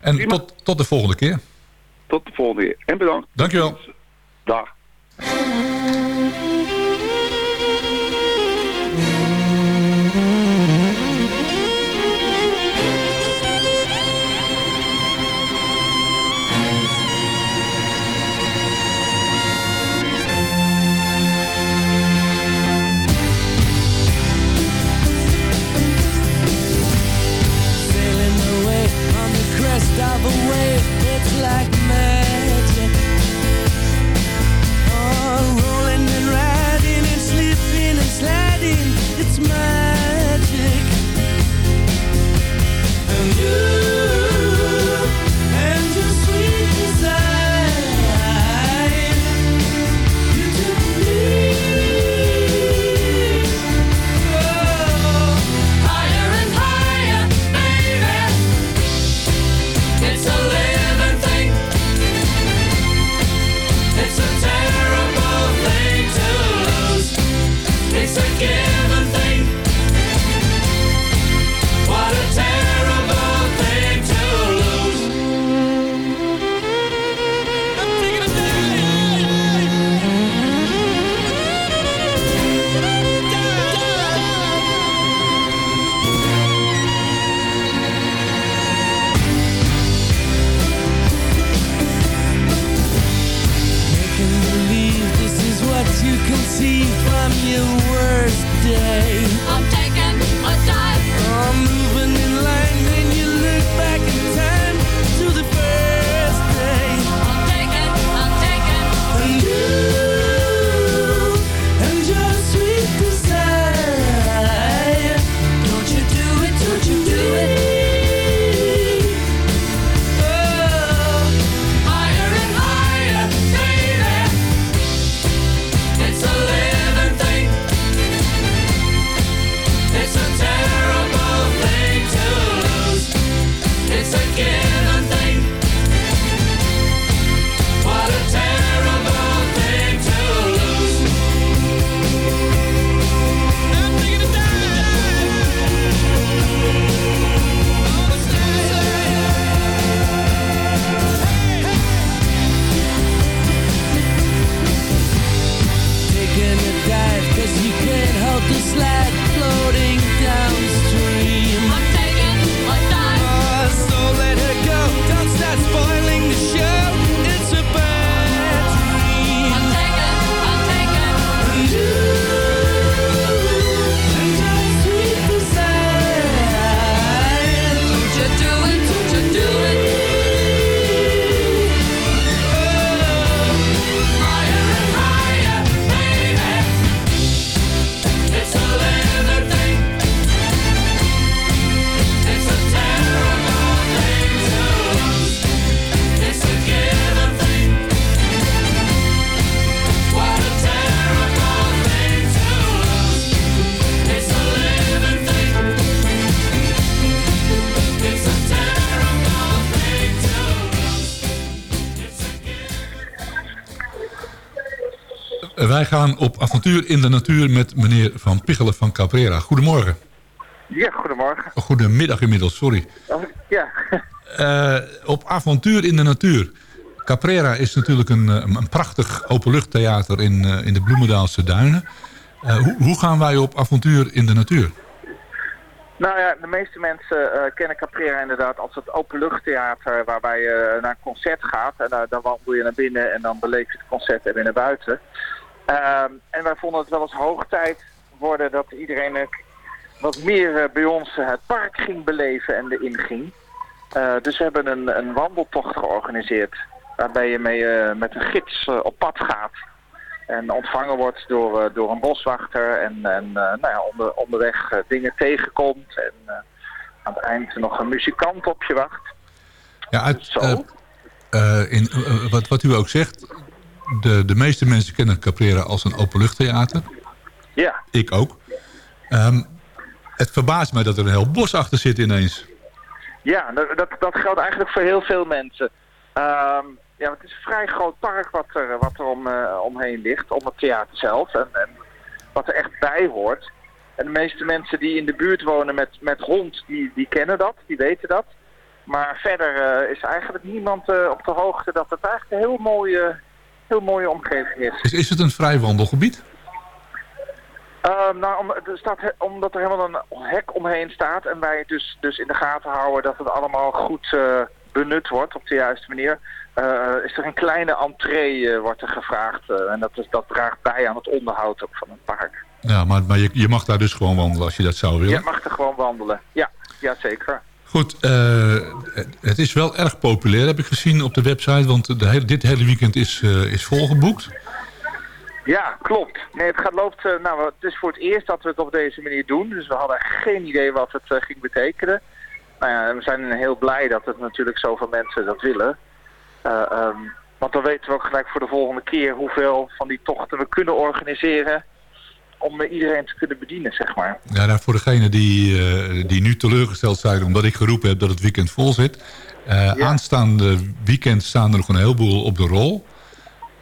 S5: En
S8: Prima.
S5: tot, tot de volgende keer.
S8: Tot de volgende keer. En bedankt.
S5: Dankjewel.
S8: Dag.
S5: Mm-hmm. gaan op avontuur in de natuur met meneer Van Pichelen van Caprera. Goedemorgen.
S9: Ja, goedemorgen.
S5: Goedemiddag inmiddels, sorry.
S9: Oh, Ja,
S5: Eh, op avontuur in de natuur. Caprera is natuurlijk een, eh, een prachtig openluchttheater in, eh, in de Bloemendaalse duinen. Hoe, hoe gaan wij op avontuur in de natuur?
S9: nou ja, de meeste mensen kennen Caprera inderdaad als het openluchttheater waarbij je naar een concert gaat. En daar dan wandel je naar binnen en dan beleef je het concert en weer naar buiten. Ehm, en wij vonden het wel eens hoog tijd worden dat iedereen wat meer eh, bij ons het park ging beleven en erin ging. Eh, dus we hebben een, een wandeltocht georganiseerd waarbij je mee, eh, met een gids op pad gaat. En ontvangen wordt door, door een boswachter en, en nou ja, onder, onderweg dingen tegenkomt. En aan het eind nog een muzikant op je wacht.
S5: Ja, uit,
S9: Zo.
S5: in, wat, wat u ook zegt, de, de meeste mensen kennen Caprera als een openluchttheater.
S9: Ja,
S5: Ik ook. Ehm, het verbaast mij dat er een heel bos achter zit ineens.
S9: ja dat, dat, dat geldt eigenlijk voor heel veel mensen. Ehm, ja, het is een vrij groot park wat er, wat er om, eh, omheen ligt, om het theater zelf. En, en wat er echt bij hoort. En de meeste mensen die in de buurt wonen met, met hond, die, die kennen dat, die weten dat. Maar verder eh, is eigenlijk niemand eh, op de hoogte dat het eigenlijk een heel mooie, heel mooie omgeving is.
S5: Is, is het een vrij wandelgebied?
S9: Ehm, nou, om, er staat, omdat er helemaal een hek omheen staat en wij dus, dus in de gaten houden dat het allemaal goed eh, benut wordt op de juiste manier, eh, is er een kleine entree eh, wordt er gevraagd. en dat, is, dat draagt bij aan het onderhoud ook van het park.
S5: Ja, maar, maar je, je mag daar dus gewoon wandelen als je dat zou willen.
S9: Je mag er gewoon wandelen. Ja, ja zeker.
S5: Goed, eh, het is wel erg populair, heb ik gezien op de website. Want dit hele weekend is, eh, is volgeboekt.
S9: Ja, klopt. Nee, het gaat loopt. eh, nou, het is voor het eerst dat we het op deze manier doen. Dus we hadden geen idee wat het ging betekenen. Nou ja, we zijn heel blij dat het natuurlijk zoveel mensen dat willen. Eh, ehm, want dan weten we ook gelijk voor de volgende keer hoeveel van die tochten we kunnen organiseren. Om eh, iedereen te kunnen bedienen, zeg maar.
S5: Ja, nou, voor degenen die, eh, die nu teleurgesteld zijn omdat ik geroepen heb dat het weekend vol zit. eh,
S9: Ja.
S5: Aanstaande weekend staan er nog een heleboel op de rol.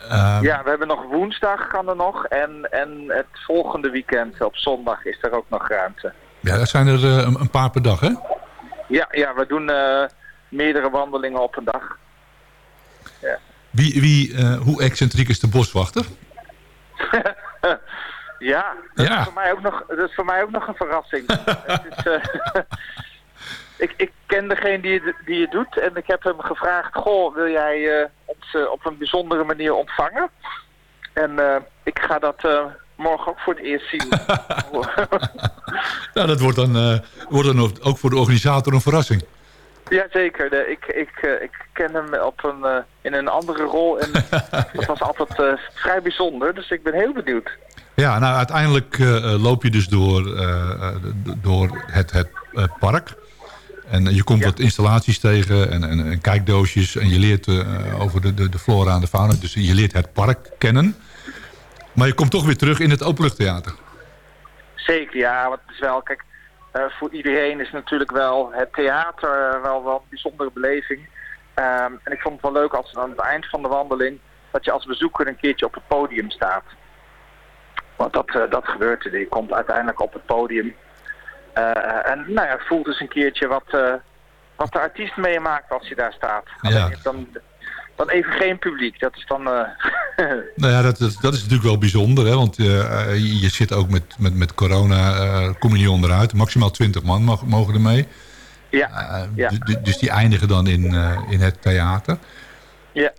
S5: Ehm,
S9: Ja, we hebben nog woensdag kan er nog. En, en het volgende weekend op zondag is er ook nog ruimte.
S5: ja, dat zijn er een, een paar per dag, hè?
S9: Ja, ja we doen meerdere wandelingen op een dag.
S5: Wie, wie, eh, hoe excentriek is de boswachter?
S9: Ja, dat,
S5: Ja.
S9: Is voor mij ook nog, dat is voor mij ook nog een verrassing. het is, eh, ik, ik ken degene die het, die het doet en ik heb hem gevraagd... Goh, wil jij eh, ons eh, op een bijzondere manier ontvangen? En ik ga dat morgen ook voor het eerst zien.
S5: Nou, dat wordt dan, wordt dan ook voor de organisator een verrassing.
S9: Jazeker, ik, ik, ik ken hem op een, in een andere rol en dat was altijd vrij bijzonder. Dus ik ben heel benieuwd.
S5: Ja, nou uiteindelijk eh, eh, loop je dus door, eh, door het, het park. En je komt wat installaties tegen en, en, en kijkdoosjes. En je leert over de, de, de flora en de fauna. Dus je leert het park kennen. Maar je komt toch weer terug in het openluchttheater.
S9: Zeker, ja. Want het is wel, kijk, voor iedereen is natuurlijk wel het theater wel, wel een bijzondere beleving. Ehm, en ik vond het wel leuk als aan het eind van de wandeling dat je als bezoeker een keertje op het podium staat. Want dat, eh, dat gebeurt er. Je komt uiteindelijk op het podium. Eh, en nou ja, voelt dus een keertje wat, eh, wat de artiest meemaakt als je daar staat. Dan, dan even geen publiek. Dat is dan...
S5: Nou ja, dat, dat, dat is natuurlijk wel bijzonder. Hè? Want je, zit ook met, met, met corona, eh, kom je niet onderuit. Maximaal 20 man mag, mogen er mee.
S9: Ja, ja.
S5: du- du- Dus die eindigen dan in, in het theater.
S9: Ja.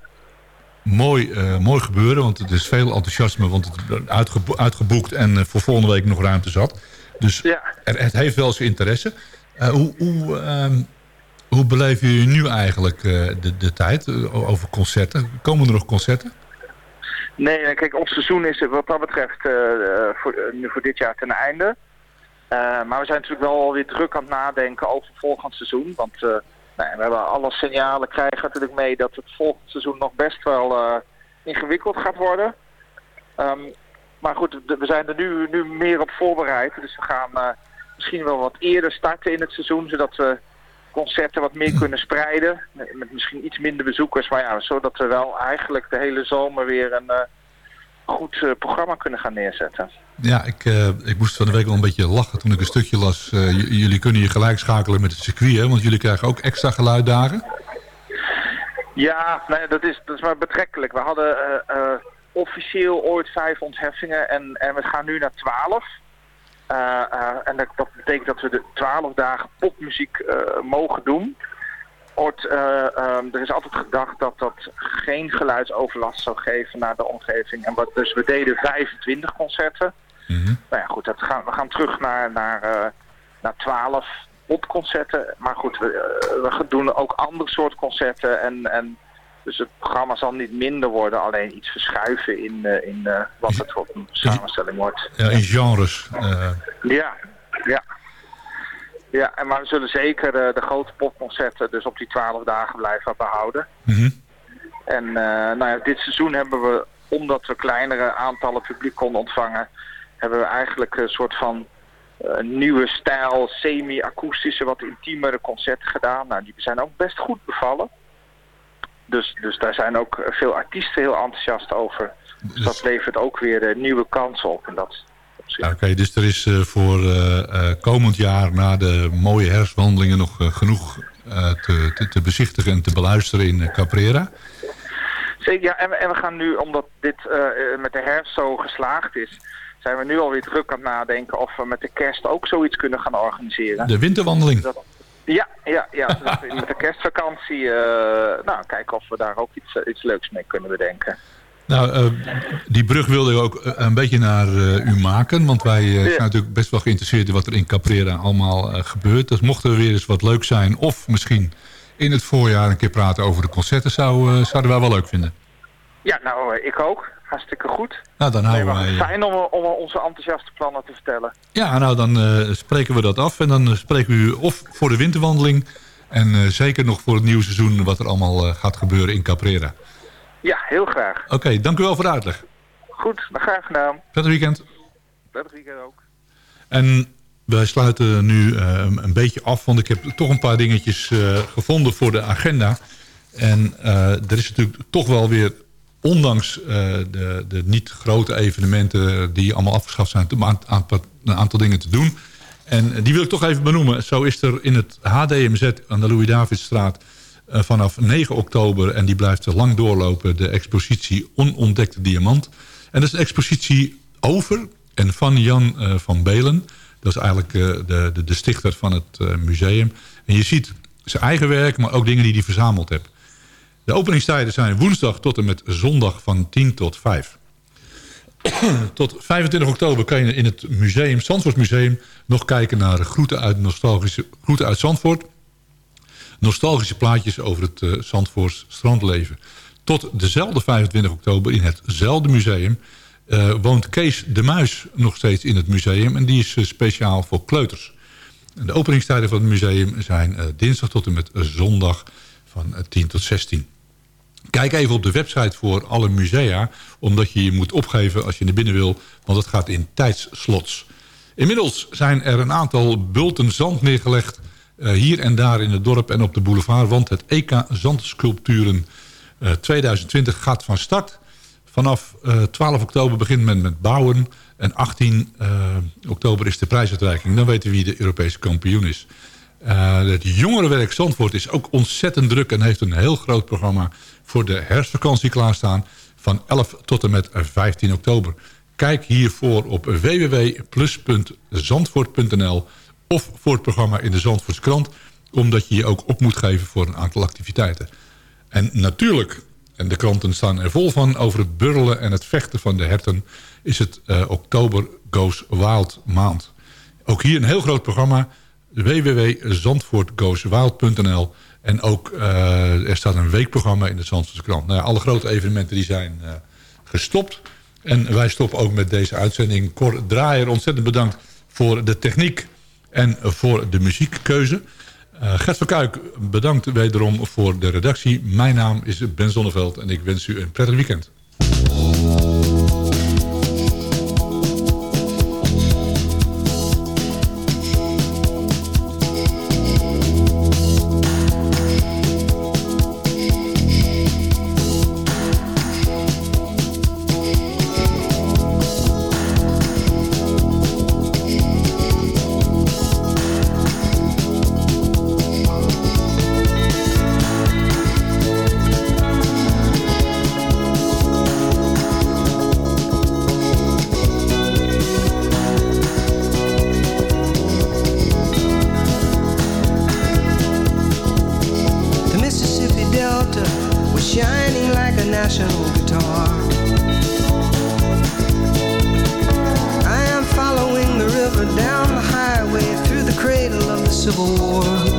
S5: Mooi, eh, mooi gebeuren, want het is veel enthousiasme. Want het is uitgebo- uitgeboekt en eh, voor volgende week nog ruimte zat. Dus
S9: Ja.
S5: er, het heeft wel zijn interesse. Eh, hoe, hoe, ehm, hoe beleven jullie nu eigenlijk de, de tijd over concerten? Komen er nog concerten?
S9: Nee, kijk, ons seizoen is wat dat betreft voor, nu voor dit jaar ten einde. Maar we zijn natuurlijk wel alweer druk aan het nadenken over volgend seizoen. Want ja, we hebben alle signalen krijgen natuurlijk mee dat het volgend seizoen nog best wel eh, ingewikkeld gaat worden. Ehm, maar goed, we zijn er nu, nu meer op voorbereid. Dus we gaan eh, misschien wel wat eerder starten in het seizoen, zodat we concerten wat meer kunnen spreiden. Met met misschien iets minder bezoekers, maar ja, zodat we wel eigenlijk de hele zomer weer een eh, goed eh, programma kunnen gaan neerzetten.
S5: Ja, ik, eh, ik moest van de week wel een beetje lachen toen ik een stukje las. Eh, jullie kunnen je gelijk schakelen met het circuit, hè? want jullie krijgen ook extra geluiddagen.
S9: Ja, nee, dat, is, dat is maar betrekkelijk. We hadden officieel ooit vijf ontheffingen en, en we gaan nu naar twaalf. En dat, dat betekent dat we de twaalf dagen popmuziek mogen doen. Eh, ehm, er is altijd gedacht dat dat geen geluidsoverlast zou geven naar de omgeving. En wat, dus we deden 25 concerten. Nou ja, goed, dat gaan, we gaan terug naar, naar, eh, naar 12 popconcerten. Maar goed, we, eh, we doen ook ander soort concerten. En, en dus het programma zal niet minder worden, alleen iets verschuiven in, in wat het voor een samenstelling wordt.
S5: Ja, in genres.
S9: Ja, ja. Ja, en maar we zullen zeker eh, de grote popconcerten dus op die 12 dagen blijven behouden.
S5: mhm.
S9: En eh, nou ja, dit seizoen hebben we, omdat we kleinere aantallen publiek konden ontvangen, hebben we eigenlijk een soort van eh, nieuwe stijl, semi-akoestische, wat intiemere concerten gedaan. Nou, die zijn ook best goed bevallen. Dus, dus daar zijn ook veel artiesten heel enthousiast over. Dus dat levert ook weer nieuwe kansen op. En dat,
S5: Ja, Oké, dus er is eh, voor eh, eh, komend jaar na de mooie herfstwandelingen nog genoeg te, te, te bezichtigen en te beluisteren in Caprera.
S9: Zeker, ja, en, we- en we gaan nu, omdat dit met de herfst zo geslaagd is, zijn we nu alweer druk aan het nadenken of we met de kerst ook zoiets kunnen gaan organiseren.
S5: De winterwandeling.
S9: Dat- ja, ja, ja. met de kerstvakantie, nou, kijken of we daar ook iets, iets leuks mee kunnen bedenken.
S5: Nou, eh, die brug wilde ik ook eh, een beetje naar eh, u maken. Want wij zijn natuurlijk best wel geïnteresseerd in wat er in Caprera allemaal gebeurt. Dus mocht er weer eens wat leuk zijn, of misschien in het voorjaar een keer praten over de concerten, zou, zouden wij wel leuk vinden.
S9: Ja, nou, ik ook. Hartstikke goed.
S5: Nou, dan houden wij...
S9: fijn om, om onze enthousiaste plannen te vertellen.
S5: Ja, nou dan spreken we dat af. En dan spreken we u of voor de winterwandeling... en zeker nog voor het nieuwe seizoen wat er allemaal gaat gebeuren in Caprera.
S9: Ja, heel graag.
S5: Oké, dank u wel voor de uitleg.
S9: Goed, dan graag gedaan.
S5: Prettig weekend.
S9: Prettig weekend ook.
S5: En wij sluiten nu eh, een beetje af, want ik heb toch een paar dingetjes eh, gevonden voor de agenda. En eh, er is natuurlijk toch wel weer, ondanks eh, de, de niet grote evenementen die allemaal afgeschaft zijn, een aantal, een aantal dingen te doen. En die wil ik toch even benoemen. Zo is er in het HDMZ aan de Louis-Davidstraat eh, vanaf 9 oktober... en die blijft lang doorlopen, de expositie Onontdekte Diamant. En dat is een expositie over en van Jan eh, van Belen. Dat is eigenlijk eh, de, de, de stichter van het museum. En je ziet zijn eigen werk, maar ook dingen die hij verzameld heeft. De openingstijden zijn woensdag tot en met zondag van 10 tot 5. Tot 25 oktober kan je in het museum, Zandvoort Museum... nog kijken naar groeten uit, nostalgische, groeten uit Zandvoort. Nostalgische plaatjes over het uh, Zandvoorts strandleven. Tot dezelfde 25 oktober in hetzelfde museum... Uh, woont Kees de Muis nog steeds in het museum. En die is uh, speciaal voor kleuters. En de openingstijden van het museum zijn dinsdag tot en met zondag van 10 tot 16. Kijk even op de website voor alle musea. Omdat je je moet opgeven als je naar binnen wil. Want het gaat in tijdslots. Inmiddels zijn er een aantal bulten zand neergelegd. Hier en daar in het dorp en op de boulevard. Want het EK Zandsculpturen 2020 gaat van start... Vanaf uh, 12 oktober begint men met bouwen. En 18 uh, oktober is de prijsuitreiking. Dan weten we wie de Europese kampioen is. Het jongerenwerk Zandvoort is ook ontzettend druk... en heeft een heel groot programma voor de herfstvakantie klaarstaan... van 11 tot en met 15 oktober. Kijk hiervoor op www.plus.zandvoort.nl... of voor het programma in de Zandvoortskrant... omdat je je ook op moet geven voor een aantal activiteiten. En natuurlijk en de kranten staan er vol van over het burrelen en het vechten van de herten... is het uh, oktober Goes Wild maand. Ook hier een heel groot programma, www.zandvoortgoeswild.nl. En ook uh, er staat een weekprogramma in de Zandvoortse krant. Nou alle grote evenementen die zijn uh, gestopt. En wij stoppen ook met deze uitzending. Cor Draaier, ontzettend bedankt voor de techniek en voor de muziekkeuze... Uh, Gert van Kuik, bedankt wederom voor de redactie. Mijn naam is Ben Zonneveld en ik wens u een prettig weekend.
S10: Civil War.